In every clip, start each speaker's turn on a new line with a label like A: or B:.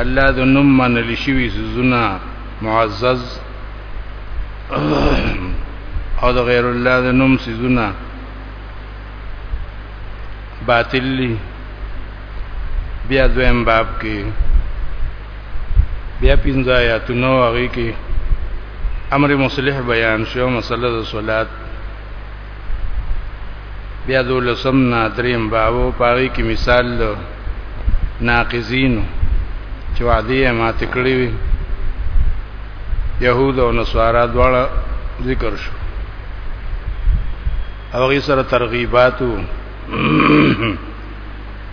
A: الله د نوم منل شوی سيزونه معزز او د غیر الله د نوم سيزونه باطل لی بیا دویم باب کې بیا پنځه آیاتونه هغه کې امر مصلح بیان شو مسله د صلات بیا دولسم نه دریم باو پاغي کې مثال دو ناقضین چې وعده یې ماته کړې وي يهود او نصارا دواړه ذکر شو او غي سره ترغیباتو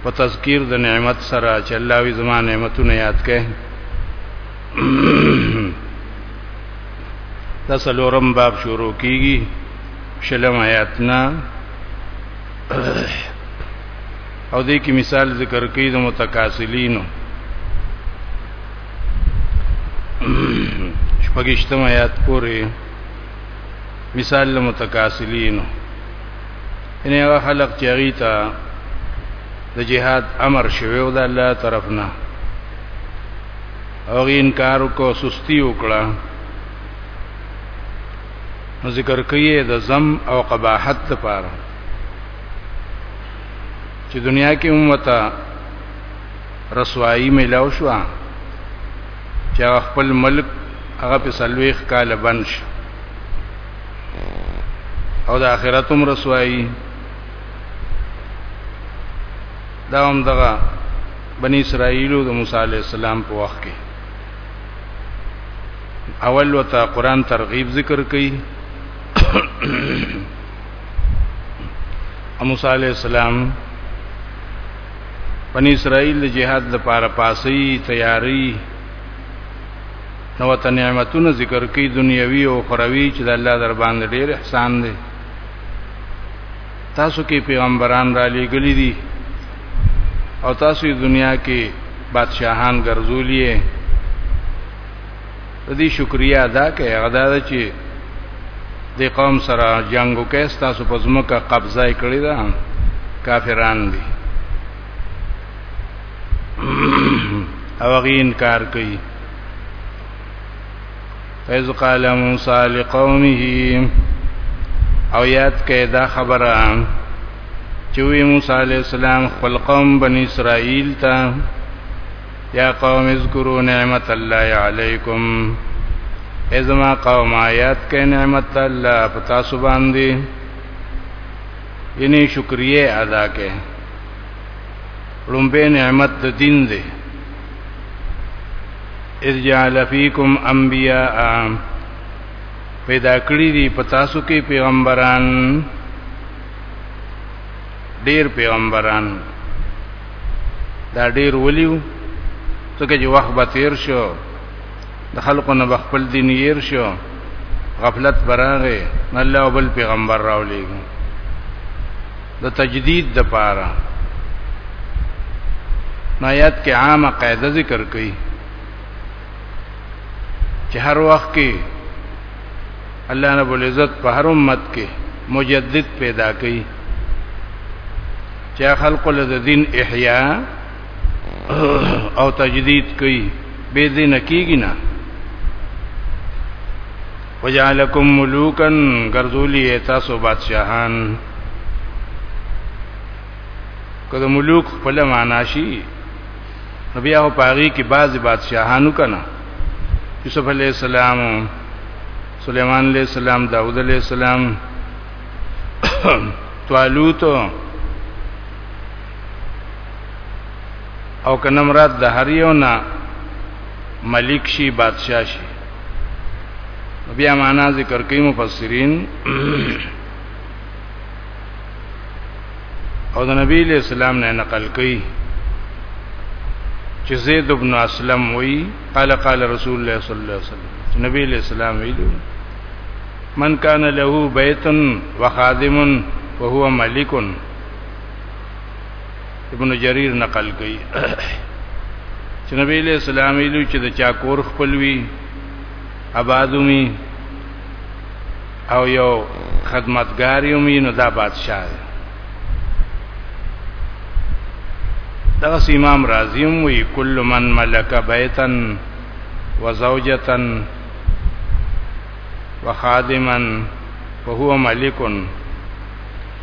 A: په تذکیر د نعمت سره چې الله وی زمانه نعمتونه یاد کړي دا سلورم باب شروع کیږي شلم آیاتنا او دې کې مثال ذکر کوي د متکاسلینو شپږشتم آیات پورې مثال د متکاسلینو ان هغه خلق چې هغه ته د جهاد امر شوی او د الله طرف نه او انکار کو سستی وکړه نو ذکر کوي د زم او قباحت لپاره چې دنیا کې امته رسوایی ملاو شو چې خپل ملک هغه په سلويخ کال بند شو او د آخرت هم رسوایی دا هم دغه بنی اسرائیلو د موسی علی السلام په وخت کې اول وتا قران ترغیب ذکر کړي موسی علی السلام بنی اسرائیل د جهاد لپاره پاسي تیاری نو ته نعمتونه ذکر کړي دنیوي او اخروی چې د الله در باندې ډېر احسان دی تاسو کې پیغمبران را لېګلې دي او تاسو دنیا کې بادشاہان ګرځولې د دې شکریا ادا کړئ هغه دا چې د قوم سره جنگ وکړئ تاسو په ځمکه قبضه کړی دا کافران دي او غي انکار کوي اذ قال موسی لقومه او یاد کړه دا خبره چې وی موسی علی السلام خپل قوم بنی اسرائیل ته یا قوم اذکروا نعمت الله علیکم ازما قوم آیات کې نعمت الله پتا سبحان دی یعنی شکریه ادا کې لومبه نعمت د دین دی اذ جعل فیکم انبیاء پیدا کړی دی پتاسو کې پیغمبران ډیر پیغمبران دا ډیر ولیو څکه چې وخت به تیر شو د خلکو نه بخپل دین ير شو غفلت براغه الله بل پیغمبر راولې د تجدید د پاره نایات کې عامه قاعده ذکر کړي چې هر وخت کې الله رب العزت په هر امت کې مجدد پیدا کړي چې خلق له دین احیا او تجدید کوي به دې نکیږي نه وجعلکم ملوکن ګرځولې تاسو بادشاہان کله ملوک په لمانا شي بیا او پاغي کې بعض بادشاہانو کنا یوسف علی السلام سليمان علی السلام داوود علی السلام طالوت او کنه مراد د هر یو نه ملک شي بادشاہ شي بیا معنا ذکر کوي مفسرین او د نبی له اسلام نه نقل کوي چې زید ابن اسلم وی قال قال رسول الله صلی الله علیه وسلم نبی له اسلام ویلو من کان له بیتن وخادمن وهو ملکن ابن جرير نقل کوي چې نبی له سلام ویلو چې د چا کور خپلوي آبادومي او یو خدمتګاریومي نو دا بادشاہ دی دغه امام رازی هم وی کل من ملک بیتن وزوجتن وخادمن وهو ملکن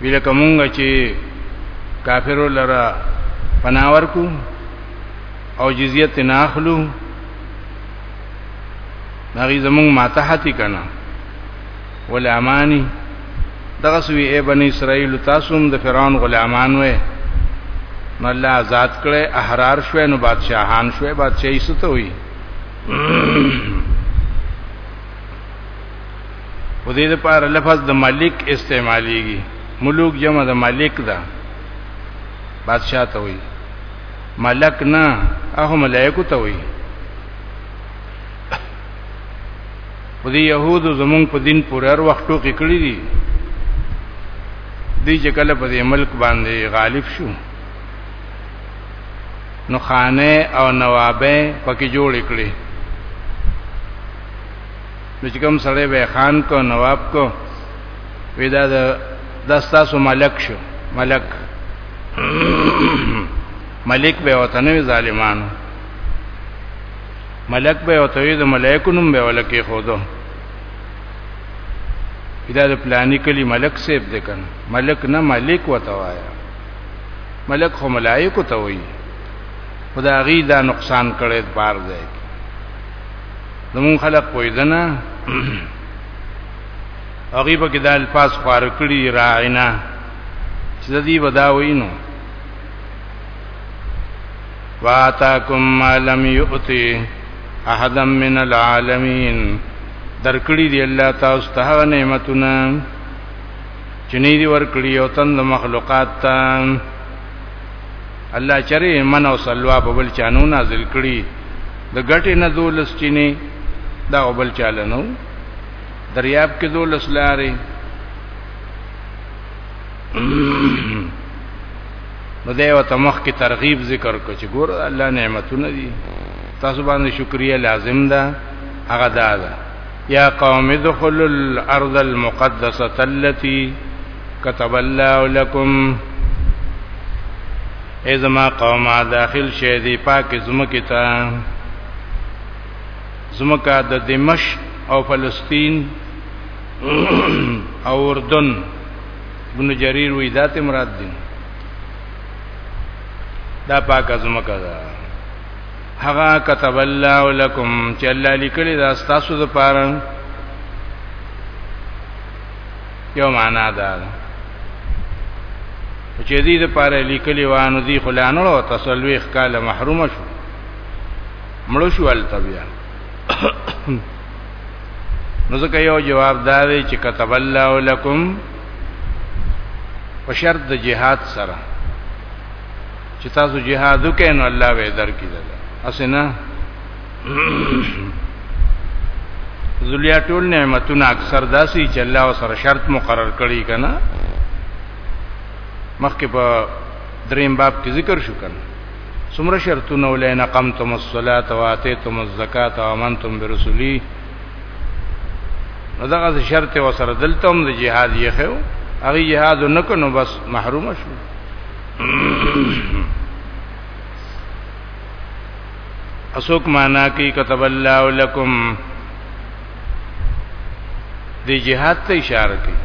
A: ویل کومګه چې کافرو لرا پناور کو او جزیه تناخلو نغی زمون ماتحتی کنا ول امانی دغه سوی ای بنی اسرائیل تاسو هم د فرعون غلامان وې نو الله آزاد کړي احرار شوه نو بادشاہان شوه بادشاہي ستوي په دې لپاره لفظ د ملک استعماليږي ملوک جمع د ملک ده بادشاہ ته وي ملک نه هغه ملائکه ته وي په دې يهودو زمونږ په دین پورې هر وخت ټوکی کړی دي دی چې کله په دې ملک باندې غالب شو نو خانه او نوابه پکې جوړ کړي نو چې کوم سړی به خان کو نواب کو ودا د دستا سو ملک شو ملک ملک به وطن ظالمانو ملک به او توی د ملائکو نوم به ولکه خودو دا د پلاني کلی ملک سیب دکن ملک نه ملک وتوایا ملک خو ملائکو ته وایي خدا غي دا نقصان کړي بار ځای زمون خلق پویدنه هغه په کې د الفاظ خوار کړی راعنا چې د دې بداوینو واتاکم ما لم یؤتی احدا من العالمین درکړي دی الله تاسو ته نعمتونه چې نه دی ورکړي او تن د مخلوقات ته الله چرې من او سلوا په بل چانو نازل کړي د ګټې نه دولس چینه دا بل چاله نو دریاب کې دولس لارې نو دا یو تمخ کې ترغیب ذکر کو چې ګور الله نعمتونه دي تاسو باندې شکریا لازم ده هغه دا ده یا قوم ادخلوا الارض المقدسه التي كتب الله لكم ازما قوم داخل شې دی پاک زمکه ته زمکه د دمشق او فلسطین او اردن ابن جریر وی ذات مراد دي دا پاک زمکه ده هغه كتب الله لكم چې الله لیکلی دا ستاسو د پاره یو معنا ده چې دې د پاره لیکلی وانه دي خلانو او تسلويخ کاله محروم شو مړ شو ال طبيعه نو ځکه یو جواب دا دی چې كتب الله لكم په شرط د جهاد سره چې تاسو جهاد وکړئ نو الله به درکې ده اسنه ذلیا ټول نعمتونه اکثر داسي چې الله سره شرط مقرر کړی کنه مخکې په دریم باب کې ذکر شو کنه څومره شرطونه ولې نقمتم الصلاه واتیتم الزکات وامنتم برسولی نو دغه شرط وسره دلته هم د جهاد یې خو هغه جهاد نکنو بس محروم شو اسوک معنا کوي كتب الله لكم دی جهاد ته اشاره کوي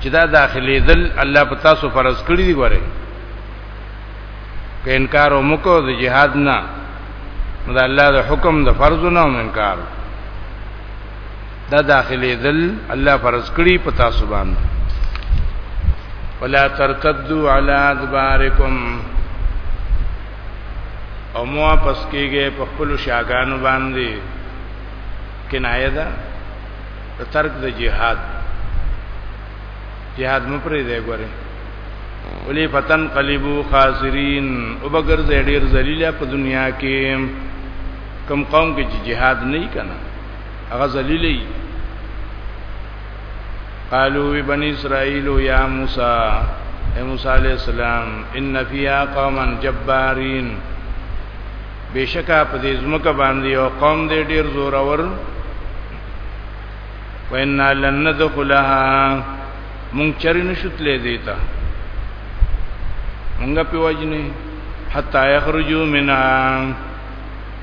A: چې دا داخلي دل الله په تاسو فرض کړی دی غره که انکار وکړو د جهاد نه نو د الله د حکم د فرض نه انکار وکړو دا داخلي دل الله فرض کړی په تاسو باندې ولا ترتدوا على ادبارکم او مو واپس کیږي په خپل شاګانو باندې کنایه ده ترک د جهاد جهاد مو پرې دی ګوره ولی فتن قلبو خاسرین او بغیر زړیر ذلیلہ په دنیا کې کم قوم کې جهاد نه کنا هغه ذلیلې قالو وی بنی اسرائیل یا موسی اے موسی علیہ السلام ان فیا قوما جبارین بشکا په دې زمکه باندې یو قوم دې ډیر زور اور وینا لن ندخلها مونږ چرې نشوتلې دیتا مونږ په وجنه حتا یخرجو منها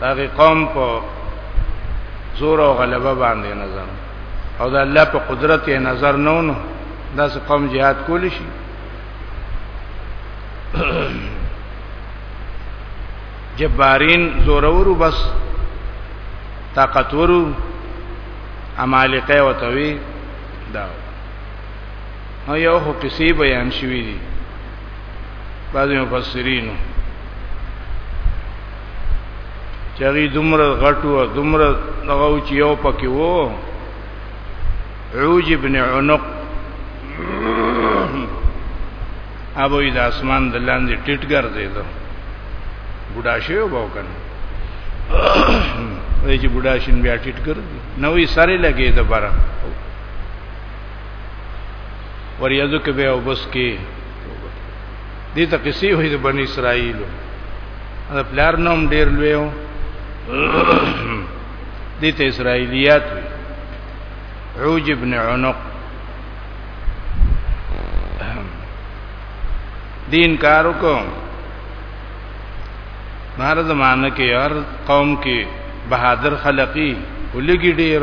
A: داغه قوم په زور او غلبه باندې نظر او د الله په قدرت یې نظر نه ونه دا څه قوم jihad کولی شي جبارین زورورو بس طاقتورو امالقه وتوی دا نو یو خو قصې بیان شوې دي بعض مفسرین چری دومره غټو دومره دغه چې یو پکې وو عوج ابن عنق ابو د اسمان د لاندې ټټ ګرځیدو بوډا شو وباو کنه وای چې بوډا شین بیا ټټ ګرځي نوې سره لګې د بره وریاضو کې به او بس کې دې ته قصې وې د بنی اسرائیل دا پلار نوم ډیر لوی و دې ته اسرائیلیات وي عوج ابن عنق دین کارو کو مار زمانہ کې هر قوم کې بہادر خلقی ولګي ډیر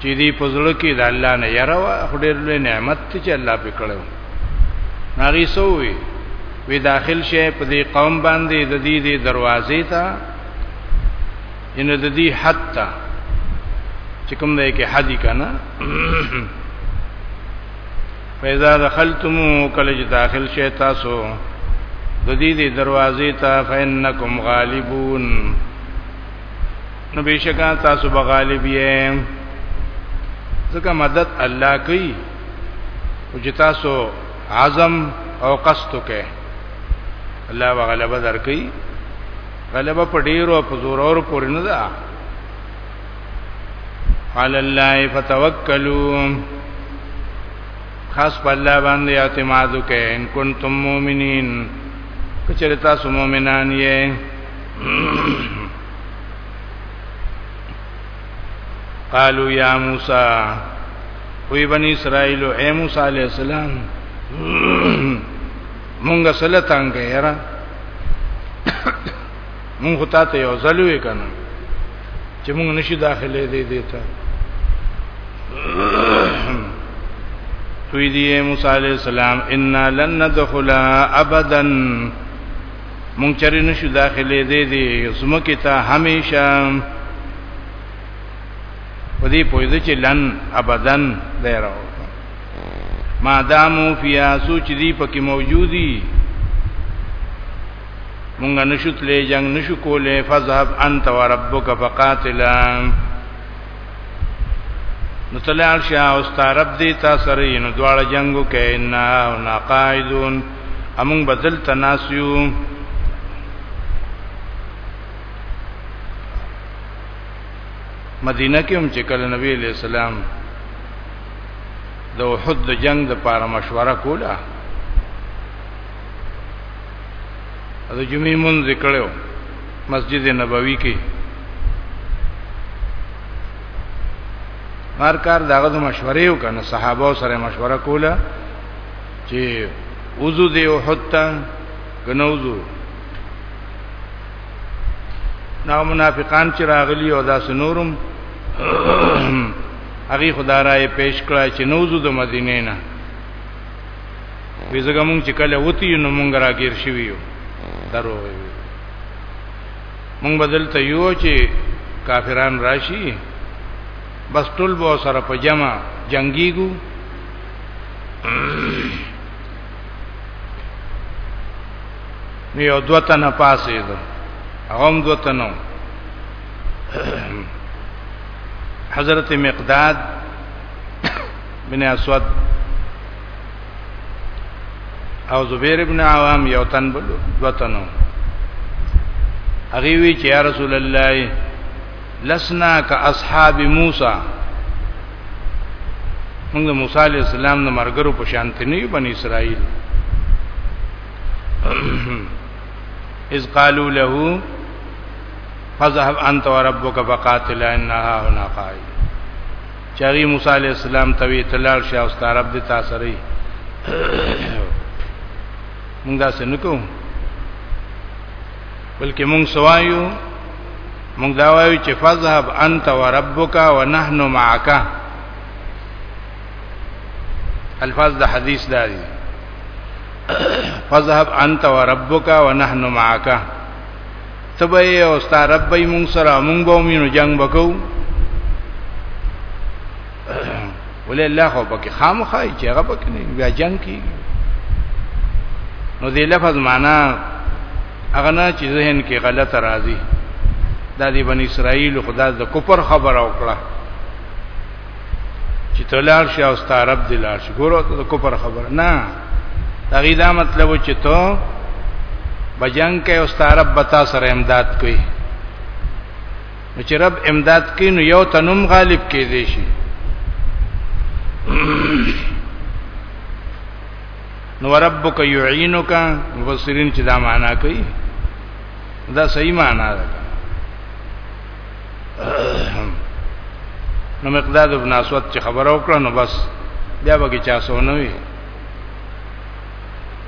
A: چې دی په زړه کې د الله نه یره وا خډیر لوی نعمت چې الله په کړو ناری سووي وی داخل شي په دې قوم باندې د دې د دروازې ته ان د دې حتا چې کوم دی کې حدی کنه فیضا دخلتم کله چې داخل شي تاسو د دې د دروازې ته فینکم غالبون نو بشکا تاسو به غالب یې ځکه مدد الله کوي او چې تاسو عزم او قصد وکړئ الله به غلبه درکړي غلبه په ډیرو په زور اور پورې نه ده علی الله فتوکلوا خاص په الله باندې اعتماد وکړئ ان کنتم مؤمنین کچره تاسو مؤمنان یې قالو یا موسی وی بنی اسرائیل اے موسی علیہ السلام مونږه سره تنگ یرا مونږ ته ته یو ځل وی کنه چې مونږ نشي داخله دی دیتا وی دی موسی علیہ السلام ان لن ندخلها ابدا مونږ چرې نشو داخلي دي دي زمکه ته هميشه په دې پوهې چې لن ابدن دی راو ما دامو فیا سوچ دی پکې موجودی مونږ نشوت لې جنگ نشو کولې فذهب انت وربک فقاتلا نو تلال شاه او ستارب دی تا سره نو دواړه جنگو کې نه او ناقائدون امون بدل تناسیو مدینه کې هم چې کله نبی علیہ السلام د احد د جنگ د پاره مشوره کوله د جمعې مون ذکرو مسجد نبوي کې هر کار داغه مشورې وکنه صحابه سره مشوره کوله چې وضو دی او حتا کنوزو نا منافقان چې راغلی او داس نورم هغه خدای پیش کړای چې نوزو د مدینې نه ویزګه مونږ چې کله وتی نو مونږ راګیر شوی یو درو مونږ بدل ته یو چې کافران راشي بس ټول به سره په جمع جنگيګو نو یو دوه تنه پاسې دو هغه هم دوه تنه حضرت مقداد بن اسود او زبیر ابن عوام یو تن بل دوه تنه هغه وی چې یا رسول الله لسنا کا اصحاب موسی موږ موسی علی السلام د مرګرو په شان ته نه بنی اسرائیل اذ قالوا له فذهب انت وربك فقاتلا انها هنا قائد چاغي موسی علی السلام توی تلال شه او ستارب د تاسری موږ دا څنګه کوو بلکې مونږ سوایو مونږ دا وایو چې فذهب انت وربک ونحن معك الفاظ د حدیث دا دي فذهب انت وربک ونحن معك تبه او ستاره رب مونږ سره مونږ به مینو جنگ وکړو ولې الله خو پکې خامخای چې هغه پکې نه بیا جنگ کی نو دې لفظ معنا هغه نه چې ذهن کې غلط راځي دا دی بن اسرائیل خدا د کوپر خبر او کړه چې تلار شي او ستارب دلار شي ګورو ته د کوپر خبر نه دا غیدا مطلب چې ته بجنګ کې او ستارب بتا سره امداد کوي نو چې رب امداد کوي نو یو تنم غالب کې دی شي نو ربک یعینک مفسرین چې دا معنا کوي دا صحیح معنا ده نو مقداد ابن اسود چې خبر او کړو نو بس بیا به چا سونه وي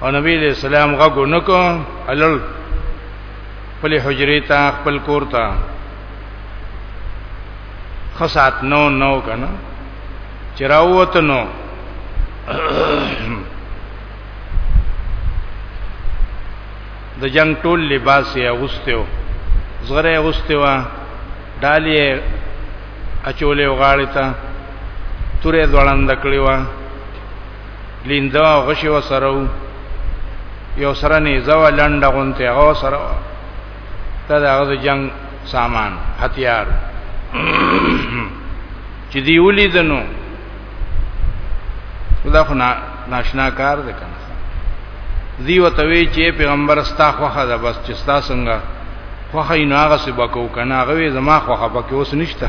A: او نبی له سلام غو نکو علل خپل حجرې ته خپل کور ته خصات نو نو کنه چراوت نو د جنگ ټول لباس یې اغوستیو زغره اغوستیو ډالی اچولې وغاړې ته تورې ځوړند کړې و لیندا غشي وسره یو سره نه زو لنډ غونته او سره ته دغه جنگ سامان هتیار چې دی ولیدنو دا خو ناشنا کار دی کنه دی وتوی چې پیغمبر ستا خوخه ده بس چې ستا څنګه خوخه یې ناغه سبا کو کنه هغه زما خوخه پکې اوس نشته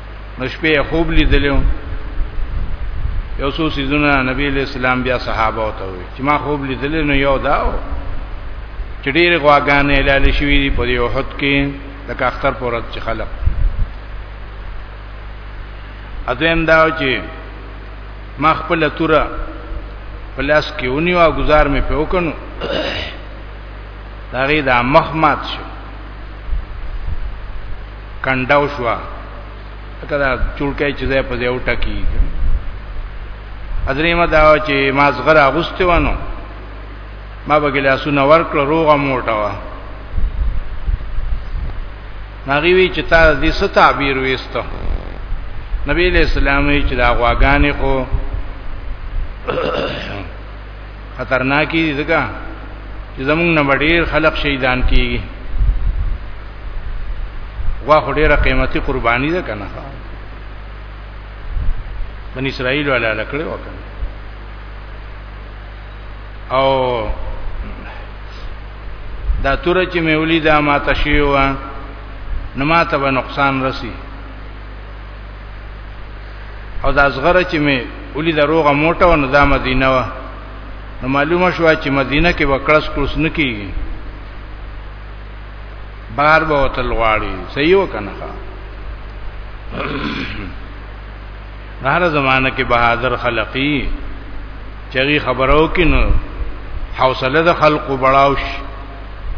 A: نو شپې خوب لیدلو یو څو سيزونه نبی له اسلام بیا صحابه او ته وي چې ما خوب لیدل نو یو داو چې ډېر غواګانې لاله شوې دي په یو حد کې د کاختر پورت چې خلک اذن داو چې ما خپل توره پلاس کې ونی او گزار مې په وکنو دا غي دا مخمات شو کنډاو شو کدا چولکای چې ځای په ځای وټکی ادریمه دا چې ما زغره اغوسته ونه ما به ګلاسونه ورکړ روغه موټه وا هغه وی چې تا دې ست تعبیر وېستو نبی له اسلامي چې دا غواګانې خو خطرناکي دي ځکه چې زمونږ نه ډېر خلک شهیدان کیږي غوا خو ډېره قیمتي قرباني ده کنه بن اسرائیل ولا لکړي وکړه او دا تور چې مې ولیدا ما تشیو نو ما ته به نقصان رسی او دا زغره چې می ولې د روغه موټه ونه دا مدینه و نو معلومه شو چې مدینه کې وکړس کړس نه کیږي بار به وتل غواړي صحیح وکنه هر زمانہ کې بهادر خلقی چغي خبرو کې نو حوصله د خلقو بڑاوش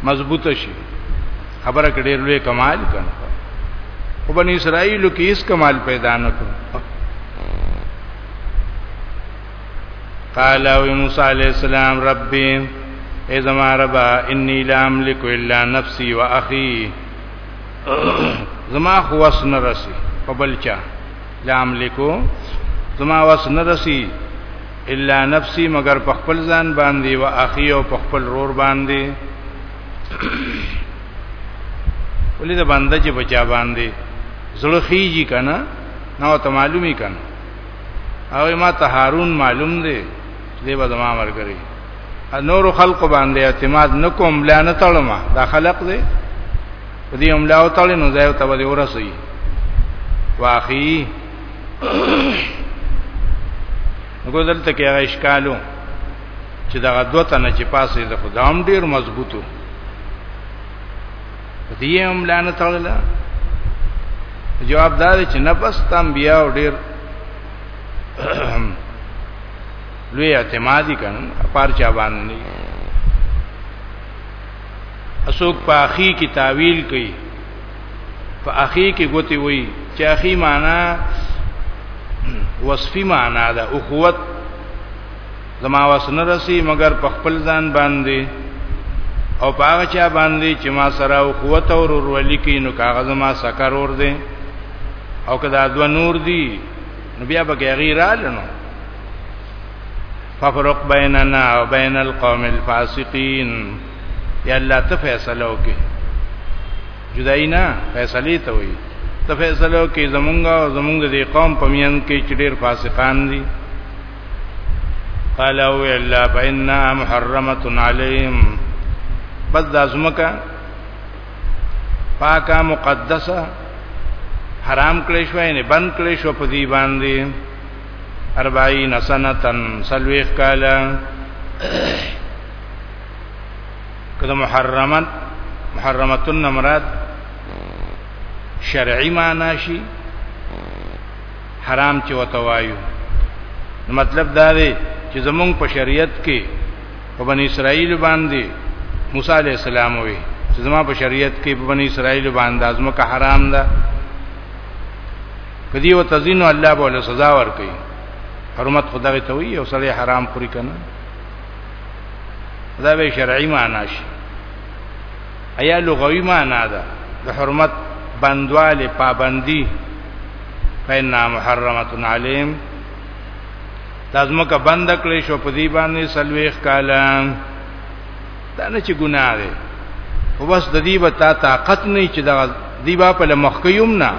A: مضبوط شي خبره کډیر لوی کمال کړه په بنی اسرائیل کې هیڅ کمال پیدا نه کړ قال او موسی علیہ السلام ربي اے زما رب انی لا املک الا نفسی و اخی زما خو وس نه رسی په بلچا لا املکو زما وس نه رسی الا نفسی مگر په خپل ځان باندې و اخی او په خپل رور باندې ولې د بنده چې بچا باندې زړه خيږي کنه نو ته معلومي کنه او ما ته هارون معلوم دی دې به زما امر کوي نور خلق باندې اعتماد نکوم لا نه تړم دا خلق دی دې هم لا وتړي نو ځای ته به ورسي واخی نو دلته کې هغه اشکالو چې دا غدوه تنه چې پاسې د خدام ډیر مضبوطو دې هم لانه تړله جواب دار چې نه بس تم بیا ډیر لوی اعتمادي کړه پار چا باندې اسوک په اخی کی تعویل کوي په اخی کی ګوتی وای چې اخی معنی وصفی معنی ده اخوت زما وسنه رسی مگر په خپل ځان باندې او پاغه چا باندې چې ما سره او قوت او ورولي کې نو کاغذ ما سکر ور دي او کدا دو نور دي نو بیا به غیر لنو ففرق بیننا او بین القوم الفاسقین یا الله ته فیصله وکي جدای نه فیصله ته وي ته فیصله وکي زمونږ او زمونږ د قوم په میان کې چې ډیر فاسقان دي قال او الا بانها محرمه عليهم بس د ازمکه پاکه مقدسه حرام کړی شو نه بند کړی شو په دی باندې 40 سنتن سلويخ کالا کله محرمن محرمتن مراد شرعي معنی شي حرام چې وته وایو مطلب دا دی چې زمونږ په شریعت کې په بنی اسرائیل باندې موسی علی السلام وی چې زما په شریعت کې په بنی اسرائیل باندې ازمه کا حرام ده کدی و تزین الله بوله سزا ور کوي حرمت خدای ته وی او سړی حرام خوري کنه دا به شرعي معنی شي ایا لغوي معنا ده د حرمت بندواله پابندي فإن محرمت علیم لازمه کا بند کړې شو په دې باندې سلويخ کاله دا نه چې ګناه ده خو بس د دې به تا طاقت نه چې دا دی با په مخکيوم نه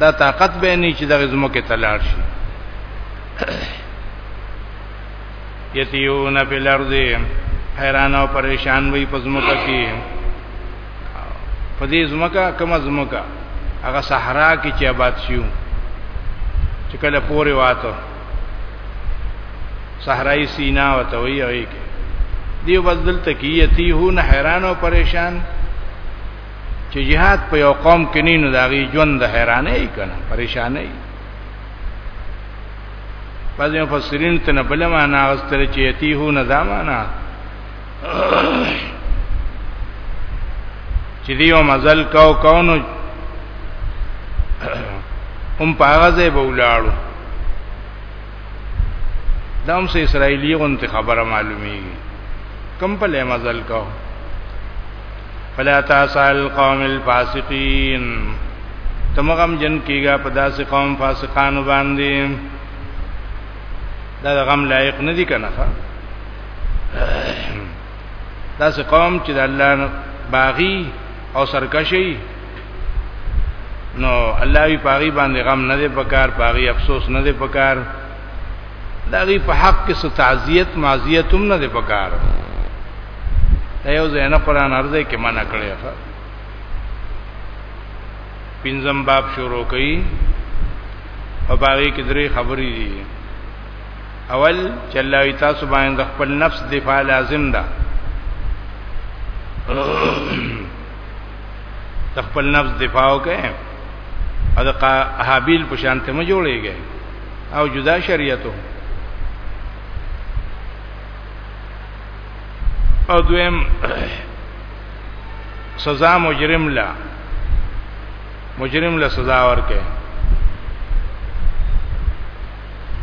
A: دا طاقت به نه چې د زمکه تلار شي یتیون فی الارض حیران او پریشان وي پزموکه کې پدې زمکه کما زمکه هغه صحرا کې چې آباد شیو چې کله پورې واته صحرای سینا وته وی هغه کې دیو بدل تکیتی هو نه حیران او پریشان چې jihad په یو قوم کې نه نو داغي ژوند حیرانې کنا پریشانې بعض مفسرین ته نه بل معنا واستل چې یتیهو نه دا معنا چې دیو مزل کاو کاو نو هم پاغزه به ولاړو دا هم سه اسرایلی غونته خبره معلومیږي کم په لمزل کاو فلا تاسال قوم الفاسقین تمغم جن کیږي په داسې قوم فاسقانو باندې دا غم لایق نه دي کنه داسې قوم چې د الله باغی او سرکشي نو الله وی پاغي باندې غم نه دی پکار پاغي افسوس نه دی پکار داغي په حق کې ست تعزیت معزیت هم نه دی پکار دا یو ځای نه قران ارزه کې منع کړی ښه پنځم باب شروع کړي په باغې کې درې خبرې دي اول چې الله ای تاسو باندې خپل نفس دفاع لازم ده خپل نفس دفاع وکړي ادا حابیل په شانته مې جوړېږي او جدا شریعتو او دویم سزا مجرم لا مجرم لا سزا ورکه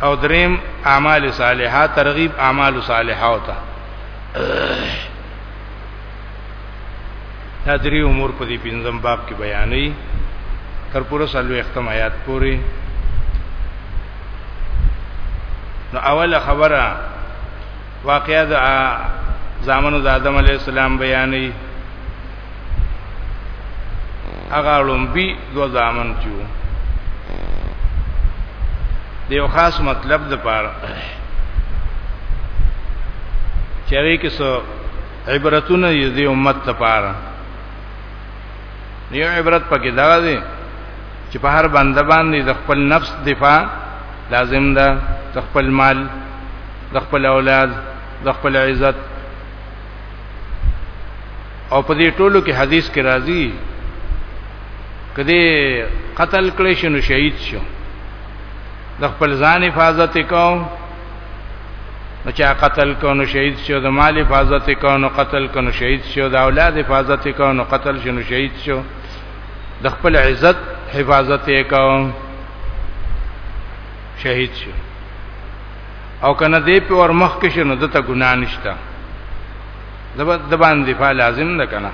A: او دریم اعمال صالحات ترغیب اعمال صالحات دا درې امور په دې پنځم باب کې بیانې تر پوره سلو ختم آیات پورې نو اوله خبره واقعا د زامنو د آدم علی السلام بیانې هغه لومبي دو زامن چې دیو خاص مطلب د پاره چری کې سو عبرتونه یې دی امت ته پاره یو عبرت پکې دا دی چې په هر بنده باندې د خپل نفس دفاع لازم ده د خپل مال د خپل اولاد د خپل عزت او په دې ټولو کې حدیث کې راځي کدی قتل کړي شنو شهید شو د خپل ځان حفاظت وکاو نو چا قتل کو نو شهید شو د مال حفاظت کو نو قتل کو نو شهید شو د اولاد حفاظت کو نو قتل شو نو شهید شو د خپل عزت حفاظت کو شهید شو او کنه دې په ور مخ کې شنو دته ګنا نشته د باندې فعال لازم نه کنه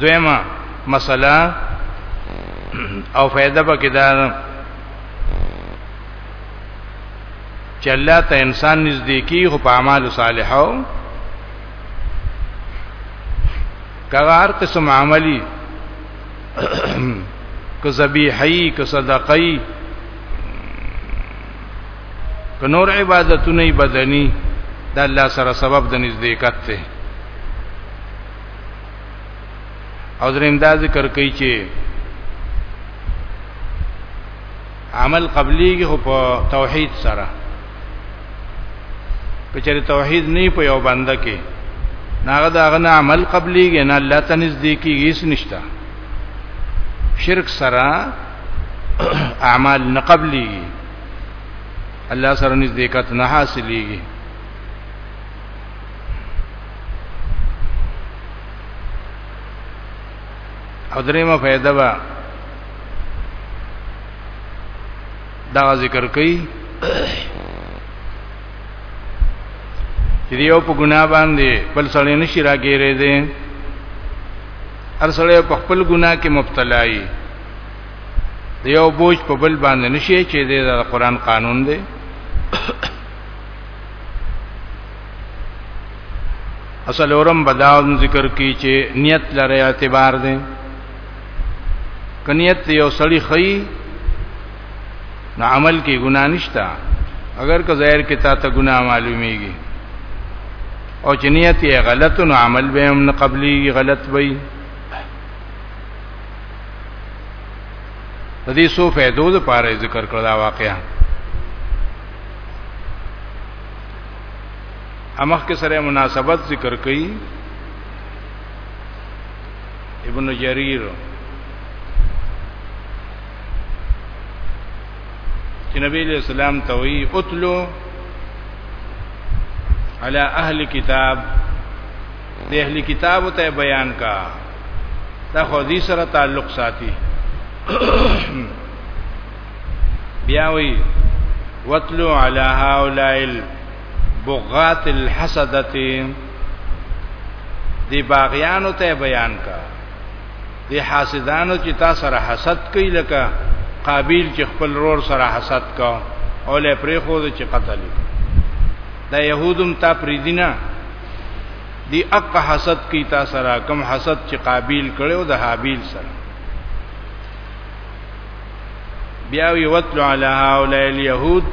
A: دویمه مسله او فائدہ پکې دا چې الله ته انسان نږدې کی خو په اعمال صالحو کغار قسم عملی که ذبیحی که صدقی که نور عبادتونه بدني د الله سره سبب د نزدېکت ته او دریم دا ذکر کوي چې عمل قبليږي خو په توحید سره کچره توحید نه په یو بنده کې ناغه دا غنه عمل قبليږي نه الله ته نزدېکي هیڅ نشته شرک سره اعمال نه قبليږي الله سره نزدېکت نه حاصلېږي او درېمه فائدہ به دا ذکر کړي چې یو په ګناه باندې بل سړی نشي راګیرې دي هر سړی په خپل ګناه کې مبتلا وي د یو بوج په بل باندې نشي چې د قران قانون دی اصل اورم بداون ذکر کی چې نیت لري اعتبار دی کنیت یو سړی خی نو عمل کې ګنا نشتا اگر که ظاهر کې تا ته ګنا معلومیږي او چې نیت یې غلط نو عمل به هم نه قبلي غلط وي د دې سو فائدو د پاره ذکر کړل دا واقعا امخ کې سره مناسبت ذکر کړي ابن جرير چې نبی له سلام ته وی اتلو على اهل کتاب د اهل کتابو ته بیان کا دا خو دې سره تعلق ساتي بیا وی وتلو علی هؤلاء البغات الحسدتين دی باغیانو ته بیان کا دی حاسدانو چې تا سره حسد کوي لکه قابیل چې خپل رور سره حسد کا او له پرې خو چې قتل دا يهودم تا پریدینا دی اق حسد کی تا سره کم حسد چې قابیل کړو د حابیل سره بیا وی وتل علی هؤلاء اليهود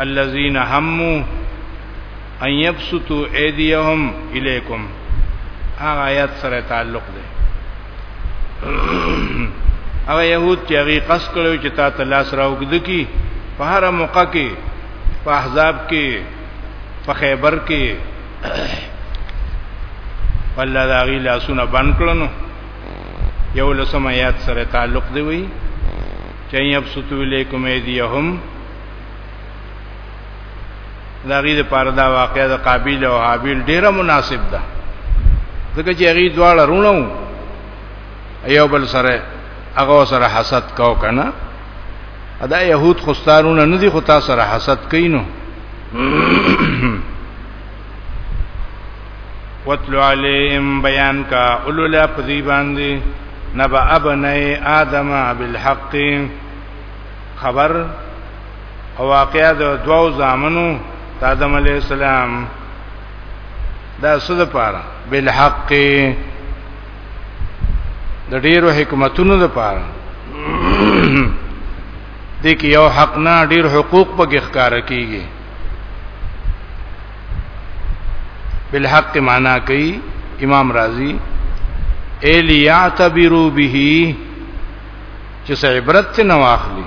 A: الذين هموا ان يبسطوا ايديهم اليكم هغه آیات سره تعلق دی هغه يهود چې هغه قص کړو چې تا ته لاس راوګد کی په هر موقع کې په احزاب کې په خیبر کې الله دا غي لاسونه بند کړنو یو لسم آیات سره تعلق دی وی چای ابسطو الیکم ایدیهم دا غي د پاره دا واقعیا د قابیل او حابیل ډیره مناسب ده ځکه چې هغه دواړه رونو ایو بل سره هغه سره حسد کو کنه ادا يهود خستارونه نه دي خطا سره حسد کینو وَاتْلُ عَلَيْهِمْ بَيَانَ کا اولولا پذی باندې نبا ابنای آدم بالحق خبر او واقعا د دوو زامنو د آدم علی السلام دا صد پاره بالحق د ډیرو حکمتونو لپاره دې کې یو حق نه ډیر حقوق په کې ښکار کیږي بالحق معنا کوي امام رازی الیعتبروا به چې عبرت نه واخلي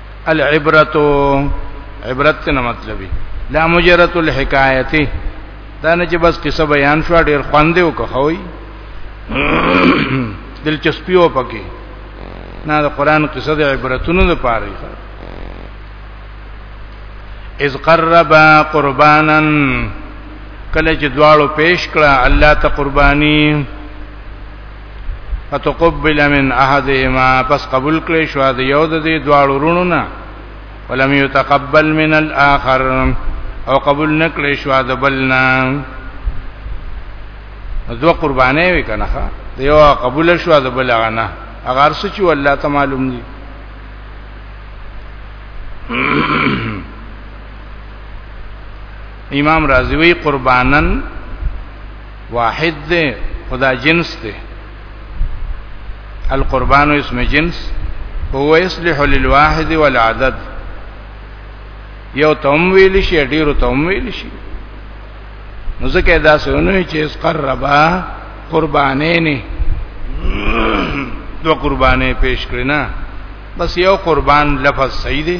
A: العبرتو عبرت نه مطلبي لا مجرد الحکایته دا نه چې بس قصه بیان شو ډیر خوند یو کوي دلچسپي و پکې نه د قران قصه د عبرتونو لپاره اذ قرب قربانا کله چې دواړو پیش کړه الله ته قرباني فتقبل من احدهما پس قبول کړي شو د یو د دې دواړو رونو نه ولم يتقبل من الاخر او قبول نکړي شو د بلنا دو قربانې وی کنه د یو قبول شو د بل غنه اگر څه چې والله ته معلوم دي امام رازی وی قربانن واحد دی خدا جنس دی القربان اسم جنس هو يصلح للواحد والعدد یو تومویل شي ډیرو تومویل شي نو ځکه دا سونه چې اس قربا قربانې نه دو قربانې پیش کړې نه بس یو قربان لفظ صحیح دی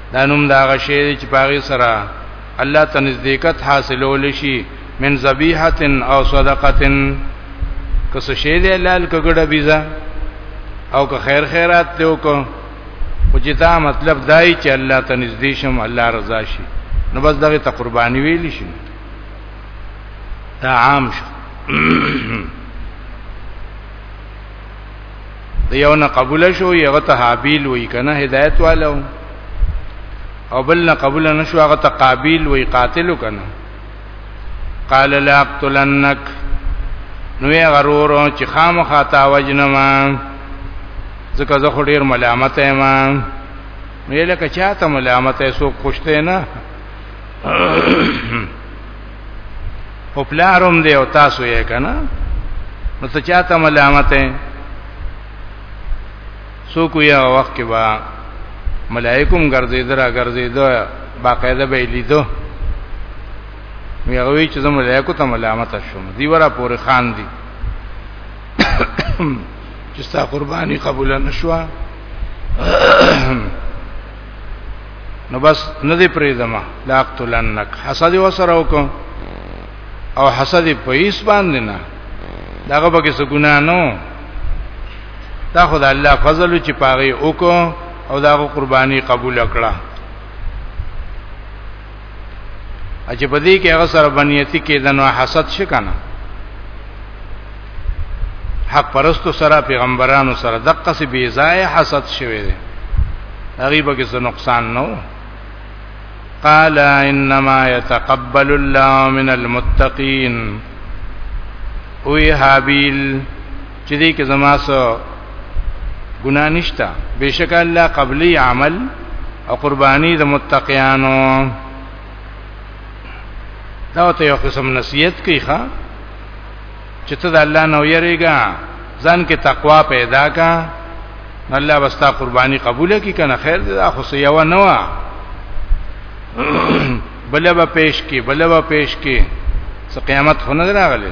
A: دا نوم دا غشي چې پاغي سره الله ته نزدېکت حاصلول شي من ذبیحه او صدقه کس شی دی لال کګړه بيزا او که خیر خیرات ته وکړو خو چې دا مطلب دای چې الله ته نږدې شم الله رضا شي نو بس دغه ته قرباني ویل شي دا عام شو دی یو نه قبول شو یو ته حابیل وی کنه هدایت والو او بل نه قبول نشو هغه ته قابیل وی قاتل کنه قال لا اقتلنک نو یې غرور چې خامخا تا وجنما ځکه زه خو ډیر ملامت یم نو یې لکه چاته ملامت یې سو خوشته نه او پلاروم دی او تاسو یې کنه نو ته چاته ملامت یې سو کو یا وخت کې با ملائکم ګرځي درا ګرځي دا باقاعده به لیدو میغوی چې زموږ ملائکو ته ملامت شوم دی ورا پورې خان دی چې ستا قرباني قبول نشوه نو بس نه دی پریدما لا قتلنک حسد وسره وکم او حسد په ایس باندې نه داغه به څه ګنا نو دا خدای الله فضل چې پاره وکم او داغه قرباني قبول کړه چې په دې کې هغه سره بنیتی کې د نو حسد شي کنه حق پرستو سره پیغمبرانو سره دقه سي بی ځای حسد شوی دی هغه به کې نقصان نو قال انما يتقبل الله من المتقين وی حابیل چې دې کې زما سو ګنا نشتا بشک الله قبلی عمل او قربانی د متقینانو دا ته یو قسم نصیحت کوي ښا چې ته د الله نو یریګا ځان کې تقوا پیدا کا الله واستا قربانی قبول کی کنه خیر دا خو سیوا نه وا بلبا پیش کی بلبا پیش کی څه قیامت خو نه راغلی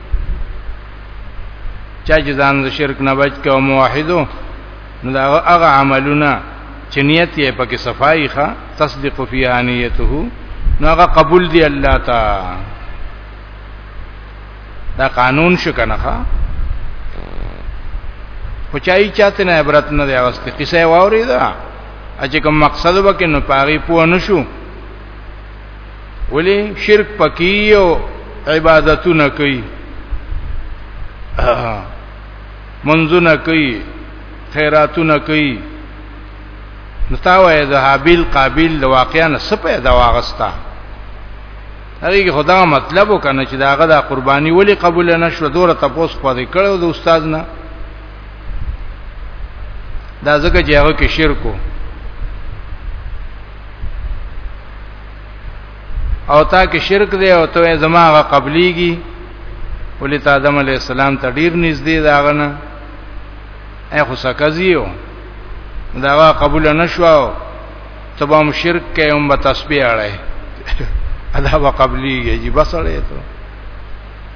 A: چا چې ځان د شرک نه بچ کو موحدو نو دا هغه عملونه چې نیت یې پکې صفائی ښه تصدیق فی انیته نو هغه قبول دی الله تا دا قانون شو کنه ښا خو چای چاته نه عبرت نه دی واست قصه واوري دا چې کوم مقصد وکړي نو پاغي پوه نشو ولی شرک پکې او عبادتونه کوي منځونه کوي خیراتونه کوي نتاوه د حابیل قابیل د واقعیا نه سپه دا واغستا هغه کې خدا مطلب وکنه چې داغه د قرباني ولی قبول نه شو دوره تپوس خو دې کړو د استاد نه دا ځکه چې هغه کې شرکو او تا کې شرک دی او ته زما غ قبليږي ولې ته آدم علی السلام ته ډیر نږدې داغه نه اي خو سکزيو دا قبول نشو ته به هم شرک کوي هم به تسبیح اړای ادا به قبليږي بس اړای ته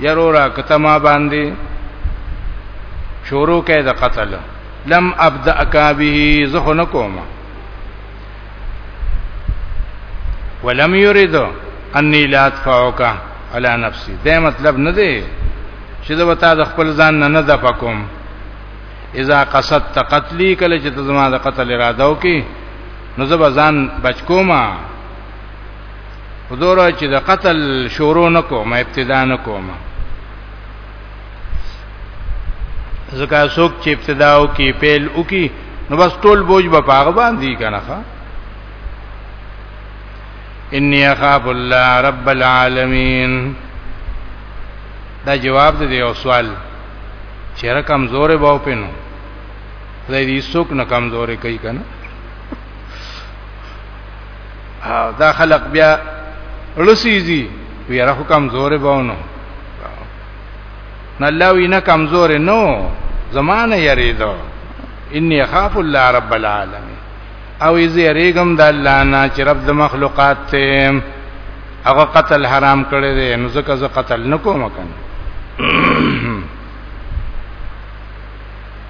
A: يرورا کته ما باندې شروع کړه د قتل لم ابدا کا به زه نه کوم ولم يريد اني لا ادفعك على نفسي دا مطلب نه دی چې دا وتا د خپل ځان نه نه دفقم اذا قصدت قتلي کله چې زما د قتل اراده وکي نو زه ځان بچ کومه حضور چې د قتل شروع نکوم ابتدا نکوم زکه څوک چې ابتدا او کې پیل او کې نو بس ټول بوج به پاغ باندې کنه ښا انی اخاف الله رب العالمین دا جواب دی یو سوال چې را کمزور به او پینو خدای دې څوک نه کمزورې کوي کنه دا خلق بیا لسیزي ویره حکم زور بونو نه الله وینا کمزور نو زمانه یریدو انی خاف الله رب العالمین او ایز یریګم د الله نه چې رب د مخلوقات ته هغه قتل حرام کړی دی نو ځکه زه قتل نکوم کنه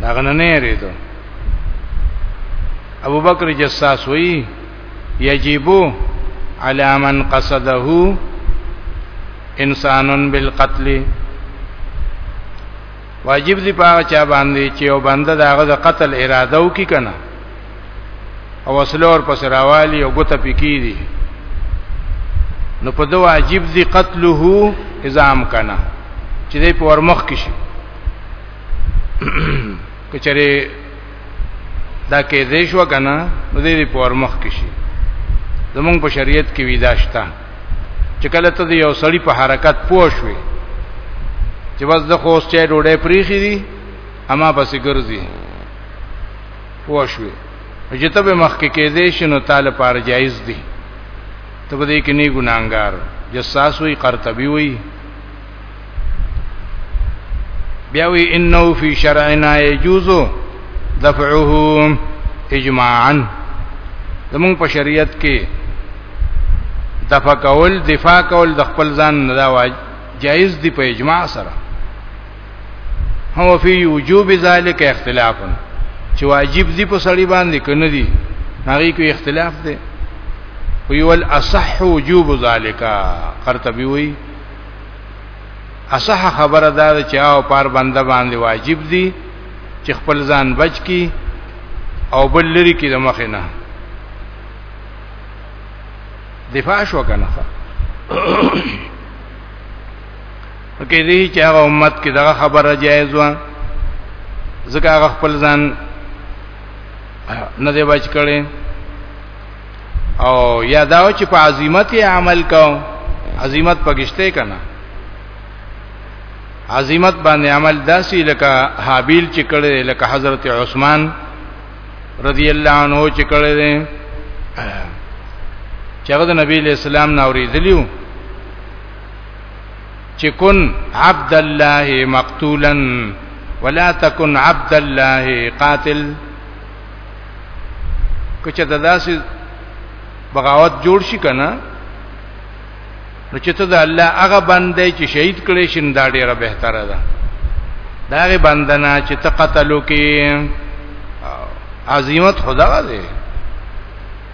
A: دا غنه نه یریدو ابو بکر جساس وی یجیبو علی من قصده انسان بالقتل واجب دی پاغه چا باندې چې یو بنده داغه د قتل اراده وکي کنه او اسلور پس راوالی او ګوته پکی دی نو په دو عجیب دی قتله ازام کنا چې دې په ورمخ کې شي کچره دا کې دې شو کنا نو دې په ورمخ کې شي زمونږ په شریعت کې ویداشتا چې کله ته یو سړی په حرکت پوښوي چې بس د خوست چا ډوډۍ پریخي دي اما پسې ګرځي پوه شوې چې ته به مخکې کې دې شنو تعالی پر جایز دی ته به دې کې نه ګناګار جساس وی قرطبي وی بیا وی انه فی شرعنا یجوز دفعه اجماعا زمون په شریعت کې دفع کول دفاع کول د خپل ځان نه دا جایز دی په اجماع سره هو فی وجوب ذالک اختلاف چې واجب دی په سړی باندې کنه دی هغه کې اختلاف دی وی ول اصح وجوب ذالک قرطبی وی اصح خبره دا چې او پار بنده باندې واجب دی چې خپل ځان بچ کی او بل لري کې د مخ نه دفاع شو کنه کې دي چې هغه امت کې دغه خبره جایز و ځکه هغه خپل ځان نه دی بچ کړي او یاداو چې په عظمت یې عمل کو عظمت پکشته کنا عظمت باندې عمل داسي لکه حابیل چې کړي لکه حضرت عثمان رضی الله عنه چې کړي دي چې هغه د نبی اسلام ناوریدلیو چې کن عبد الله مقتولا ولا تکن عبد الله قاتل کچه داسې بغاوت جوړ شي کنه نو چې ته د الله هغه بندې چې شهید کړي شین دا ډیره بهتره ده دا غي بندنا چې ته قتل وکې عظمت خدا ده